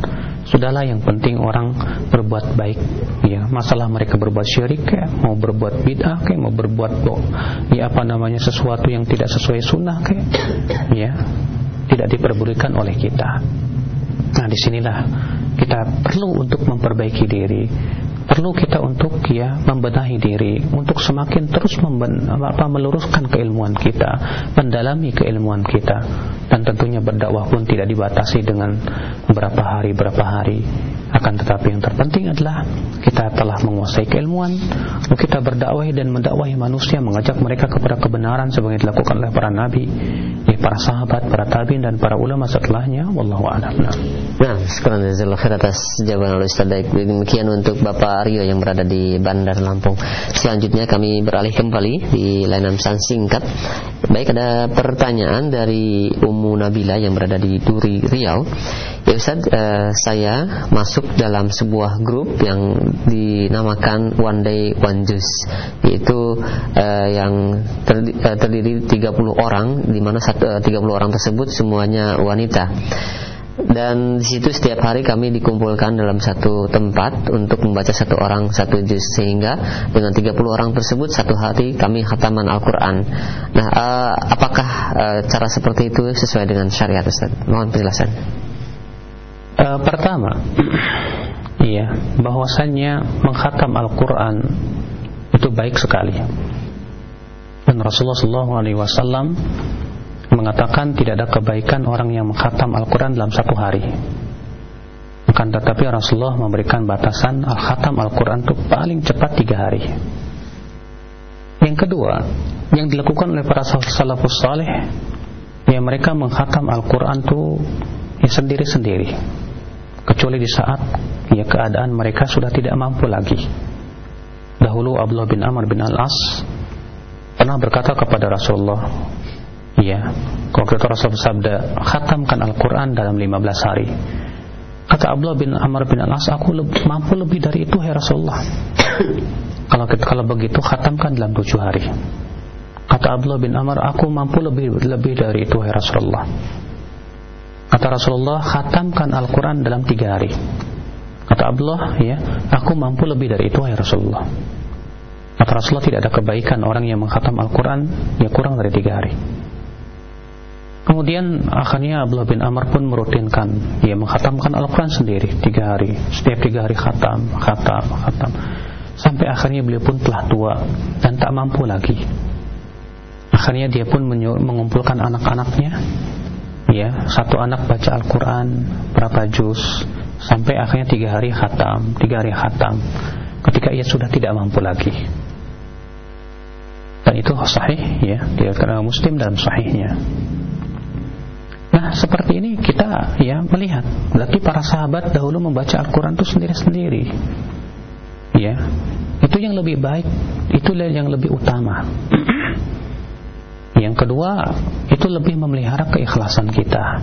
A: Sudahlah yang penting orang berbuat baik. Ya Masalah mereka berbuat syirik ya, Mau berbuat bid'ah kayak Mau berbuat ya apa namanya sesuatu yang tidak sesuai sunnah kayak Ya tidak diperbolehkan oleh kita. Nah, di sinilah kita perlu untuk memperbaiki diri, perlu kita untuk ya membenahi diri, untuk semakin terus memben, apa, meluruskan keilmuan kita, mendalami keilmuan kita, dan tentunya berdakwah pun tidak dibatasi dengan berapa hari berapa hari. Akan tetapi yang terpenting adalah kita telah menguasai keilmuan, lalu kita berdakwahi dan mendakwahi manusia, mengajak mereka kepada kebenaran sebagai dilakukan oleh para nabi, ya, para sahabat, para tabiin dan para ulama setelahnya. Wallahu a'lam.
B: Nah, sekarang jazakallahu atas jawaban Ustaz Demikian untuk Bapak Aryo yang berada di Bandar Lampung. Selanjutnya kami beralih kembali di layanan pesan singkat. Baik ada pertanyaan dari Ummu Nabila yang berada di Duri Riau. Ya Ustaz, uh, saya masuk dalam sebuah grup yang dinamakan One Day One Juice yaitu uh, yang terdiri, uh, terdiri 30 orang di mana uh, 30 orang tersebut semuanya wanita dan di situ setiap hari kami dikumpulkan dalam satu tempat untuk membaca satu orang satu juz sehingga dengan 30 orang tersebut satu hari kami khataman Al-Qur'an. Nah, uh, apakah uh, cara seperti itu sesuai dengan syariat Ustaz? Mohon penjelasan.
A: Uh, pertama, iya, bahwasannya menghatam Al-Quran itu baik sekali. Dan Rasulullah SAW mengatakan tidak ada kebaikan orang yang menghatam Al-Quran dalam satu hari. Akan tetapi Rasulullah memberikan batasan Al-Khatam Al-Quran itu paling cepat tiga hari. Yang kedua, yang dilakukan oleh para salafus saleh, ya mereka menghatam Al-Quran itu ya sendiri-sendiri kecuali di saat ya keadaan mereka sudah tidak mampu lagi. Dahulu Abdullah bin Amr bin Al-As pernah berkata kepada Rasulullah, "Ya, kalau kita Rasul bersabda, khatamkan Al-Quran dalam 15 hari." Kata Abdullah bin Amr bin Al-As, "Aku lebih, mampu lebih dari itu, ya Rasulullah." kalau kita kalau begitu khatamkan dalam 7 hari. Kata Abdullah bin Amr, "Aku mampu lebih lebih dari itu, ya Rasulullah." Kata Rasulullah, khatamkan Al-Quran dalam tiga hari. Kata Abdullah, ya, aku mampu lebih dari itu, ya Rasulullah. Kata Rasulullah, tidak ada kebaikan orang yang menghatam Al-Quran, ya kurang dari tiga hari. Kemudian akhirnya Abdullah bin Amr pun merutinkan. Ia menghatamkan Al-Quran sendiri Tiga hari, setiap tiga hari khatam Khatam, khatam. Sampai akhirnya beliau pun telah tua Dan tak mampu lagi. Akhirnya dia pun mengumpulkan anak-anaknya. Ya satu anak baca Al-Quran berapa juz. Sampai akhirnya tiga hari khatam tiga hari khatam. Ketika ia sudah tidak mampu lagi. Dan itu sahih ya. Dia karena muslim dalam sahihnya seperti ini kita ya melihat. Berarti para sahabat dahulu membaca Al-Quran itu sendiri-sendiri. Ya. Itu yang lebih baik itu yang lebih utama. Yang kedua, itu lebih memelihara keikhlasan kita.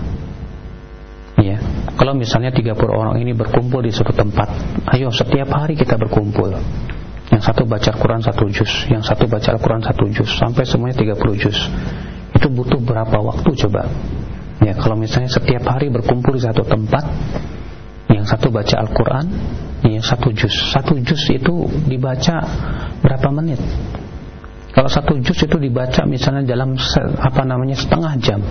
A: Ya, kalau misalnya 30 orang ini berkumpul di suatu tempat ayo setiap hari kita berkumpul. Yang satu baca Al-Quran satu juz yang satu baca Al-Quran satu juz sampai semuanya 30 juz. Itu butuh berapa waktu coba ya kalau misalnya setiap hari berkumpul di satu tempat yang satu baca Al-Quran yang satu juz. Satu juz itu dibaca berapa menit? Kalau satu juz itu dibaca misalnya dalam apa namanya setengah jam.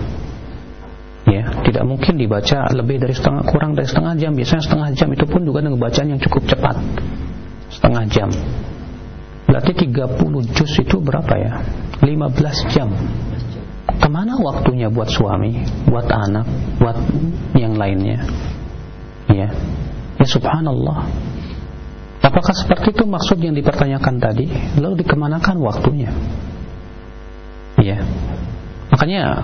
A: Ya tidak mungkin dibaca lebih dari setengah kurang dari setengah jam. Biasanya setengah jam itu pun juga dengan bacaan yang cukup cepat. Setengah jam. Berarti 30 juz itu berapa ya? 15 jam ke mana waktunya buat suami buat anak buat yang lainnya? Ya. Ya subhanallah. Apakah seperti itu maksud yang dipertanyakan tadi? Lalu dikemanakan waktunya? Ya. Makanya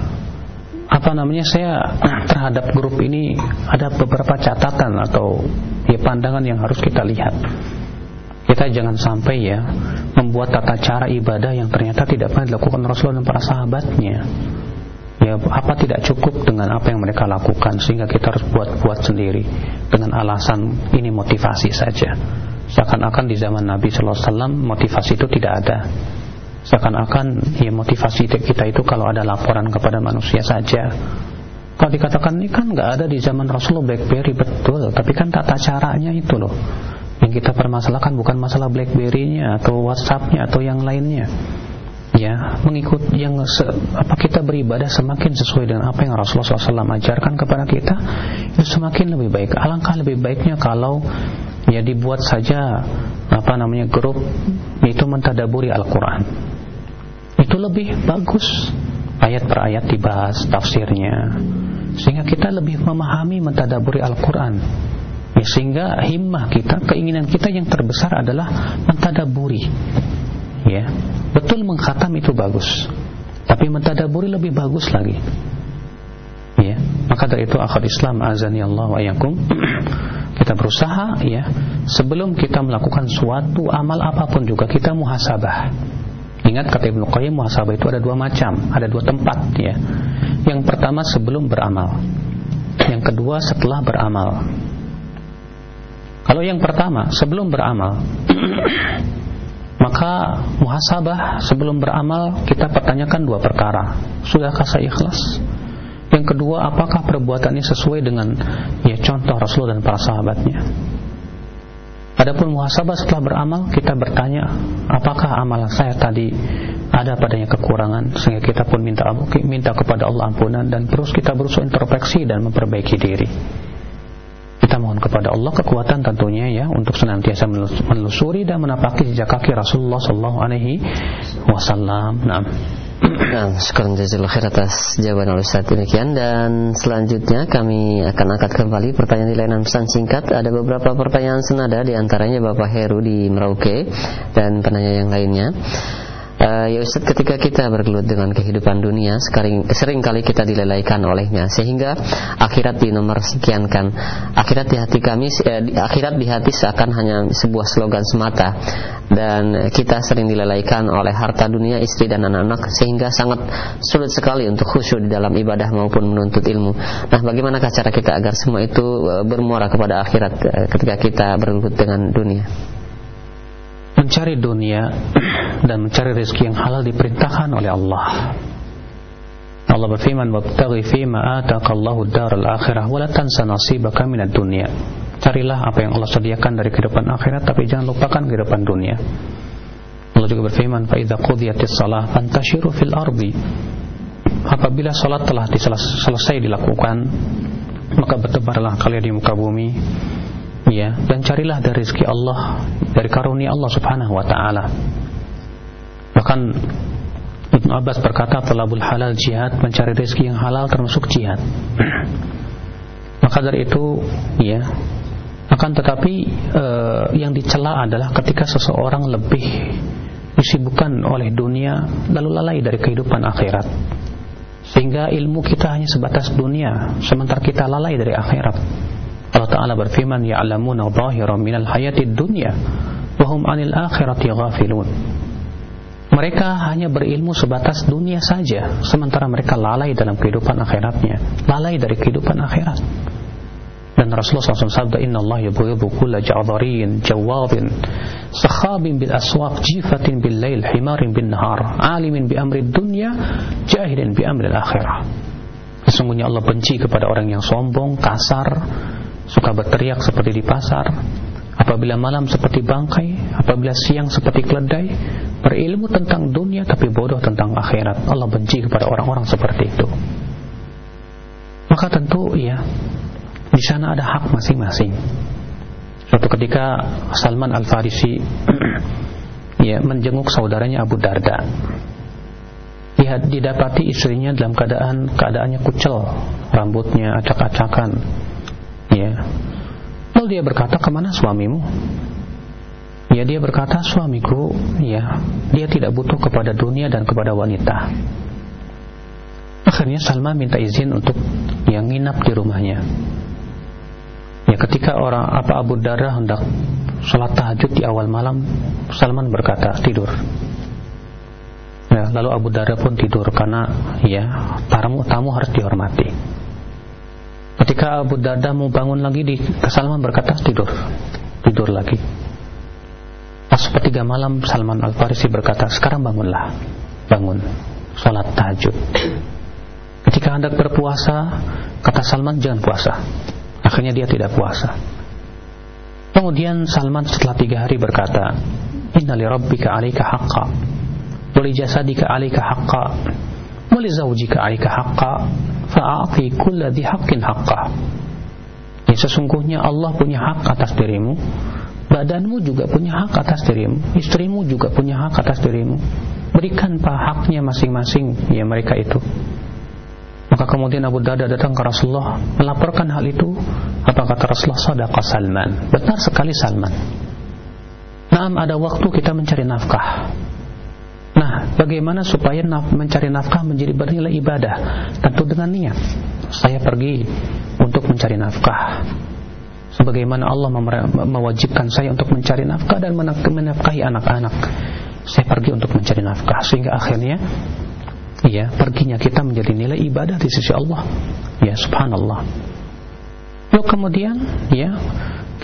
A: apa namanya saya terhadap grup ini ada beberapa catatan atau ya pandangan yang harus kita lihat. Kita jangan sampai ya membuat tata cara ibadah yang ternyata tidak pernah dilakukan Rasulullah dan para sahabatnya. Ya apa tidak cukup dengan apa yang mereka lakukan sehingga kita harus buat-buat sendiri dengan alasan ini motivasi saja. Seakan-akan di zaman Nabi Sallallahu Alaihi Wasallam motivasi itu tidak ada seakan-akan ya motivasi kita itu kalau ada laporan kepada manusia saja kalau dikatakan ini kan nggak ada di zaman Rasulullah BlackBerry betul tapi kan tata caranya itu loh yang kita permasalahkan bukan masalah BlackBerry-nya atau WhatsApp-nya atau yang lainnya. Ya mengikut yang se, apa kita beribadah semakin sesuai dengan apa yang Rasulullah SAW ajarkan kepada kita itu semakin lebih baik. Alangkah lebih baiknya kalau ya dibuat saja apa namanya grup itu mentadaburi Al-Quran. Itu lebih bagus. Ayat per ayat dibahas tafsirnya. Sehingga kita lebih memahami mentadaburi Al-Quran ya, sehingga himmah kita keinginan kita yang terbesar adalah mentadaburi ya betul mengkhatam itu bagus tapi mentadaburi lebih bagus lagi ya maka dari itu akhir Islam azani Allah wa yakum kita berusaha ya sebelum kita melakukan suatu amal apa pun juga kita muhasabah Ingat kata Ibnu Qayyim muhasabah itu ada dua macam, ada dua tempat ya. Yang pertama sebelum beramal. Yang kedua setelah beramal. Kalau yang pertama sebelum beramal maka muhasabah sebelum beramal kita pertanyakan dua perkara. Sudahkah saya ikhlas? Yang kedua, apakah perbuatannya sesuai dengan ya contoh Rasul dan para sahabatnya? Adapun muhasabah setelah beramal kita bertanya apakah amalan saya tadi ada padanya kekurangan sehingga kita pun minta minta kepada Allah ampunan dan terus kita berusaha introspeksi dan memperbaiki diri. Kita mohon kepada Allah kekuatan tentunya ya untuk senantiasa menelusuri dan menapaki jejak kaki Rasulullah sallallahu alaihi wasallam. Nah.
B: Nah, sekarang jazakallahu khair atas jawaban oleh Ustaz demikian dan selanjutnya kami akan angkat kembali pertanyaan di layanan pesan singkat. Ada beberapa pertanyaan senada di antaranya Bapak Heru di Merauke dan penanya yang lainnya. Uh, ya Ustaz ketika kita bergelut dengan kehidupan dunia sering, sering kali kita dilelaikan olehnya sehingga akhirat di nomor sekian kan. Akhirat di hati kami eh, akhirat di hati seakan hanya sebuah slogan semata. Dan kita sering dilelaikan oleh harta dunia istri dan anak-anak sehingga sangat sulit sekali untuk khusyuk di dalam ibadah maupun menuntut ilmu. Nah bagaimanakah cara kita agar semua itu eh, bermuara kepada akhirat eh, ketika kita bergelut dengan dunia
A: mencari dunia dan mencari rezeki yang halal diperintahkan oleh Allah. Allah berfirman, "Wabtaghi fima ataka Allahu daral akhirah wa la tansa nasibaka minad dunya." Carilah apa yang Allah sediakan dari kehidupan akhirat tapi jangan lupakan kehidupan dunia. Allah juga berfirman, "Fa idza qudiyatis shalah fantashiru fil ardi." Apabila salat telah selesai dilakukan, maka bertebarlah kalian di muka bumi ya dan carilah dari rezeki Allah dari karunia Allah Subhanahu wa taala. Bahkan Ibn Abbas berkata talabul halal jihad mencari rezeki yang halal termasuk jihad. Maka dari itu ya akan tetapi eh, yang dicela adalah ketika seseorang lebih disibukkan oleh dunia lalu lalai dari kehidupan akhirat. Sehingga ilmu kita hanya sebatas dunia sementara kita lalai dari akhirat Allah Ta'ala berfirman ya'lamuna zahiran minal hayatid dunya wahum anil akhirati ghafilun. Mereka hanya berilmu sebatas dunia saja sementara mereka lalai dalam kehidupan akhiratnya lalai dari kehidupan akhirat. Dan Rasulullah SAW sabda Inna Allah yabghidu kulla ja'dharin jawabin sakhabin bil aswaq jifatin bil lail himarin bin nahar alimin bi amri dunya jahilin bi amri akhirah. Sesungguhnya Allah benci kepada orang yang sombong, kasar, suka berteriak seperti di pasar, apabila malam seperti bangkai, apabila siang seperti keledai, berilmu tentang dunia tapi bodoh tentang akhirat. Allah benci kepada orang-orang seperti itu. Maka tentu ya di sana ada hak masing-masing. Suatu ketika Salman Al Farisi ya menjenguk saudaranya Abu Darda dia didapati istrinya dalam keadaan keadaannya kucel, rambutnya acak-acakan. Ya. Lalu dia berkata, "Ke mana suamimu?" Ya dia berkata, "Suamiku, ya, dia tidak butuh kepada dunia dan kepada wanita." Akhirnya Salma minta izin untuk yang nginap di rumahnya. Ya ketika orang apa Abu Darda hendak sholat tahajud di awal malam, Salman berkata tidur. Ya, lalu Abu Darda pun tidur karena ya tamu tamu harus dihormati. Ketika Abu Darda mau bangun lagi di Salman berkata tidur, tidur lagi. Pas sepertiga malam Salman Al Farisi berkata sekarang bangunlah, bangun, sholat tahajud. Ketika hendak berpuasa, kata Salman jangan puasa. Akhirnya dia tidak puasa. Kemudian Salman setelah tiga hari berkata, Inna li rabbika alika haqqa wali jasadika alika haqqa wali zawjika alika haqqa fa'ati kulla haqqin haqqa ya sesungguhnya Allah punya hak atas dirimu badanmu juga punya hak atas dirimu istrimu juga punya hak atas dirimu. Berikan pak haknya masing-masing ya mereka itu. Maka kemudian Abu Darda datang ke Rasulullah melaporkan hal itu. Apa kata Rasulullah? Sadaqa Salman. Benar sekali Salman. Nah, ada waktu kita mencari nafkah Nah, bagaimana supaya naf mencari nafkah menjadi bernilai ibadah? Tentu dengan niat. Saya pergi untuk mencari nafkah. Sebagaimana Allah mewajibkan saya untuk mencari nafkah dan menafkahi anak-anak. Saya pergi untuk mencari nafkah sehingga akhirnya ya, perginya kita menjadi nilai ibadah di sisi Allah. Ya, subhanallah. Lalu kemudian ya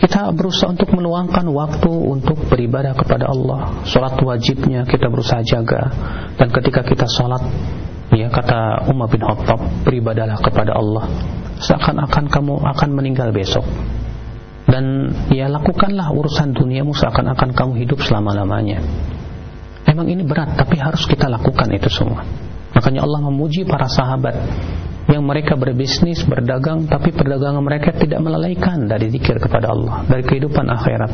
A: kita berusaha untuk meluangkan waktu untuk beribadah kepada Allah. Salat wajibnya kita berusaha jaga. Dan ketika kita salat, ya kata Umar bin Khattab, beribadahlah kepada Allah. Seakan-akan kamu akan meninggal besok. Dan ya lakukanlah urusan duniamu seakan-akan kamu hidup selama-lamanya. Memang ini berat, tapi harus kita lakukan itu semua. Makanya Allah memuji para sahabat yang mereka berbisnis, berdagang, tapi perdagangan mereka tidak melalaikan dari zikir kepada Allah, dari kehidupan akhirat.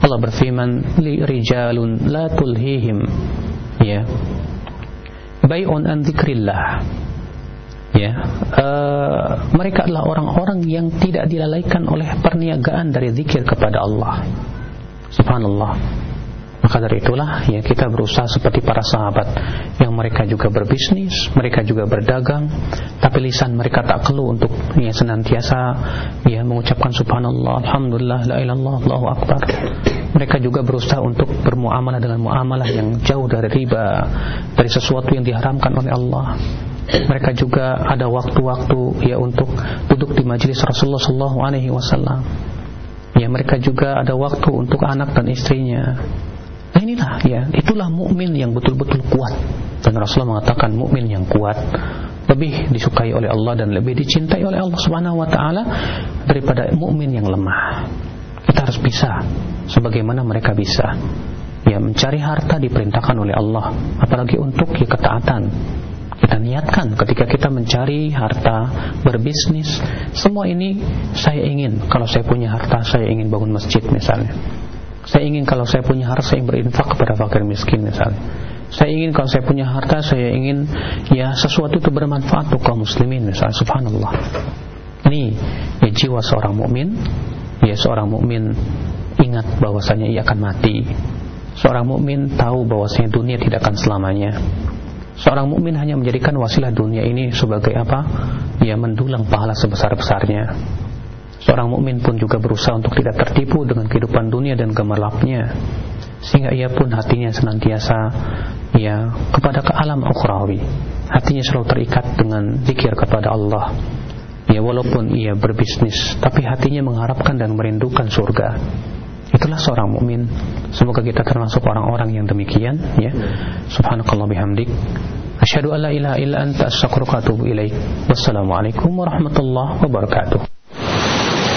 A: Allah berfirman, "Li rijalun la tulhihim." Ya. Bai'un an dzikrillah. Ya, uh, mereka adalah orang-orang yang tidak dilalaikan oleh perniagaan dari zikir kepada Allah. Subhanallah. Maka dari itulah ya kita berusaha seperti para sahabat yang mereka juga berbisnis, mereka juga berdagang, tapi lisan mereka tak keluh untuk ya senantiasa ya mengucapkan subhanallah, alhamdulillah, la ilallah, Allahu akbar. Mereka juga berusaha untuk bermuamalah dengan muamalah yang jauh dari riba, dari sesuatu yang diharamkan oleh Allah. Mereka juga ada waktu-waktu ya untuk duduk di majelis Rasulullah sallallahu alaihi wasallam. Ya mereka juga ada waktu untuk anak dan istrinya inilah ya, itulah mukmin yang betul-betul kuat. Dan Rasulullah mengatakan mukmin yang kuat lebih disukai oleh Allah dan lebih dicintai oleh Allah Subhanahu wa taala daripada mukmin yang lemah. Kita harus bisa sebagaimana mereka bisa. Ya mencari harta diperintahkan oleh Allah, apalagi untuk ya ketaatan. Kita niatkan ketika kita mencari harta, berbisnis, semua ini saya ingin kalau saya punya harta saya ingin bangun masjid misalnya saya ingin kalau saya punya harta saya berinfak kepada fakir miskin misalnya. Saya ingin kalau saya punya harta saya ingin ya sesuatu itu bermanfaat untuk kaum muslimin misalnya subhanallah. Ini ya jiwa seorang mukmin, ya seorang mukmin ingat bahwasanya ia akan mati. Seorang mukmin tahu bahwasanya dunia tidak akan selamanya. Seorang mukmin hanya menjadikan wasilah dunia ini sebagai apa? Ya mendulang pahala sebesar-besarnya. Seorang mukmin pun juga berusaha untuk tidak tertipu dengan kehidupan dunia dan gemerlapnya. Sehingga ia pun hatinya senantiasa ya kepada ke alam ukhrawi. Hatinya selalu terikat dengan zikir kepada Allah. ya walaupun ia berbisnis tapi hatinya mengharapkan dan merindukan surga. Itulah seorang mukmin. Semoga kita termasuk orang-orang yang demikian ya. Subhanakallah bihamdik. Asyhadu illa anta astaghfiruka wa atubu ilaik. Wassalamualaikum warahmatullahi wabarakatuh